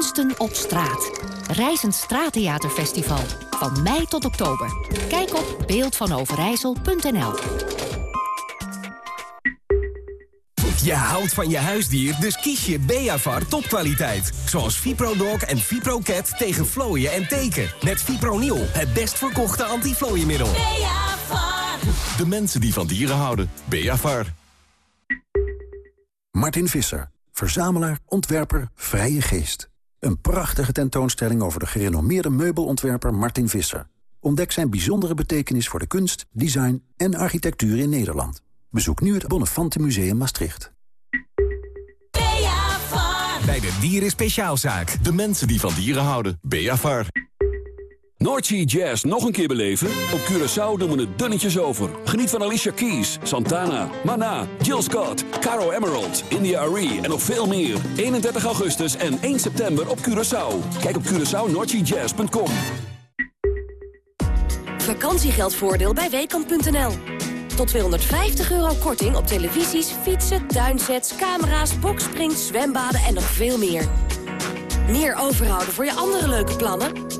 Kunsten op straat. Reizend Straattheaterfestival. Van mei tot oktober. Kijk op beeldvanoverijssel.nl Je houdt van je huisdier, dus kies je Beavar topkwaliteit. Zoals ViproDog en ViproCat tegen vlooien en teken. Met Fipronil, het best verkochte antiflooiemiddel. Beavar. De mensen die van dieren houden. Beavar. Martin Visser, verzamelaar, ontwerper, vrije geest. Een prachtige tentoonstelling over de gerenommeerde meubelontwerper Martin Visser. Ontdek zijn bijzondere betekenis voor de kunst, design en architectuur in Nederland. Bezoek nu het Bonnefante Museum Maastricht. Bij de Dieren Speciaalzaak. De mensen die van dieren houden. Beavar. Noordsea Jazz nog een keer beleven? Op Curaçao doen we het dunnetjes over. Geniet van Alicia Keys, Santana, Mana, Jill Scott, Caro Emerald, India Arie en nog veel meer. 31 augustus en 1 september op Curaçao. Kijk op CuraçaoNoordseaJazz.com. Vakantiegeldvoordeel bij Weekamp.nl. Tot 250 euro korting op televisies, fietsen, tuinsets, camera's, boksprings, zwembaden en nog veel meer. Meer overhouden voor je andere leuke plannen?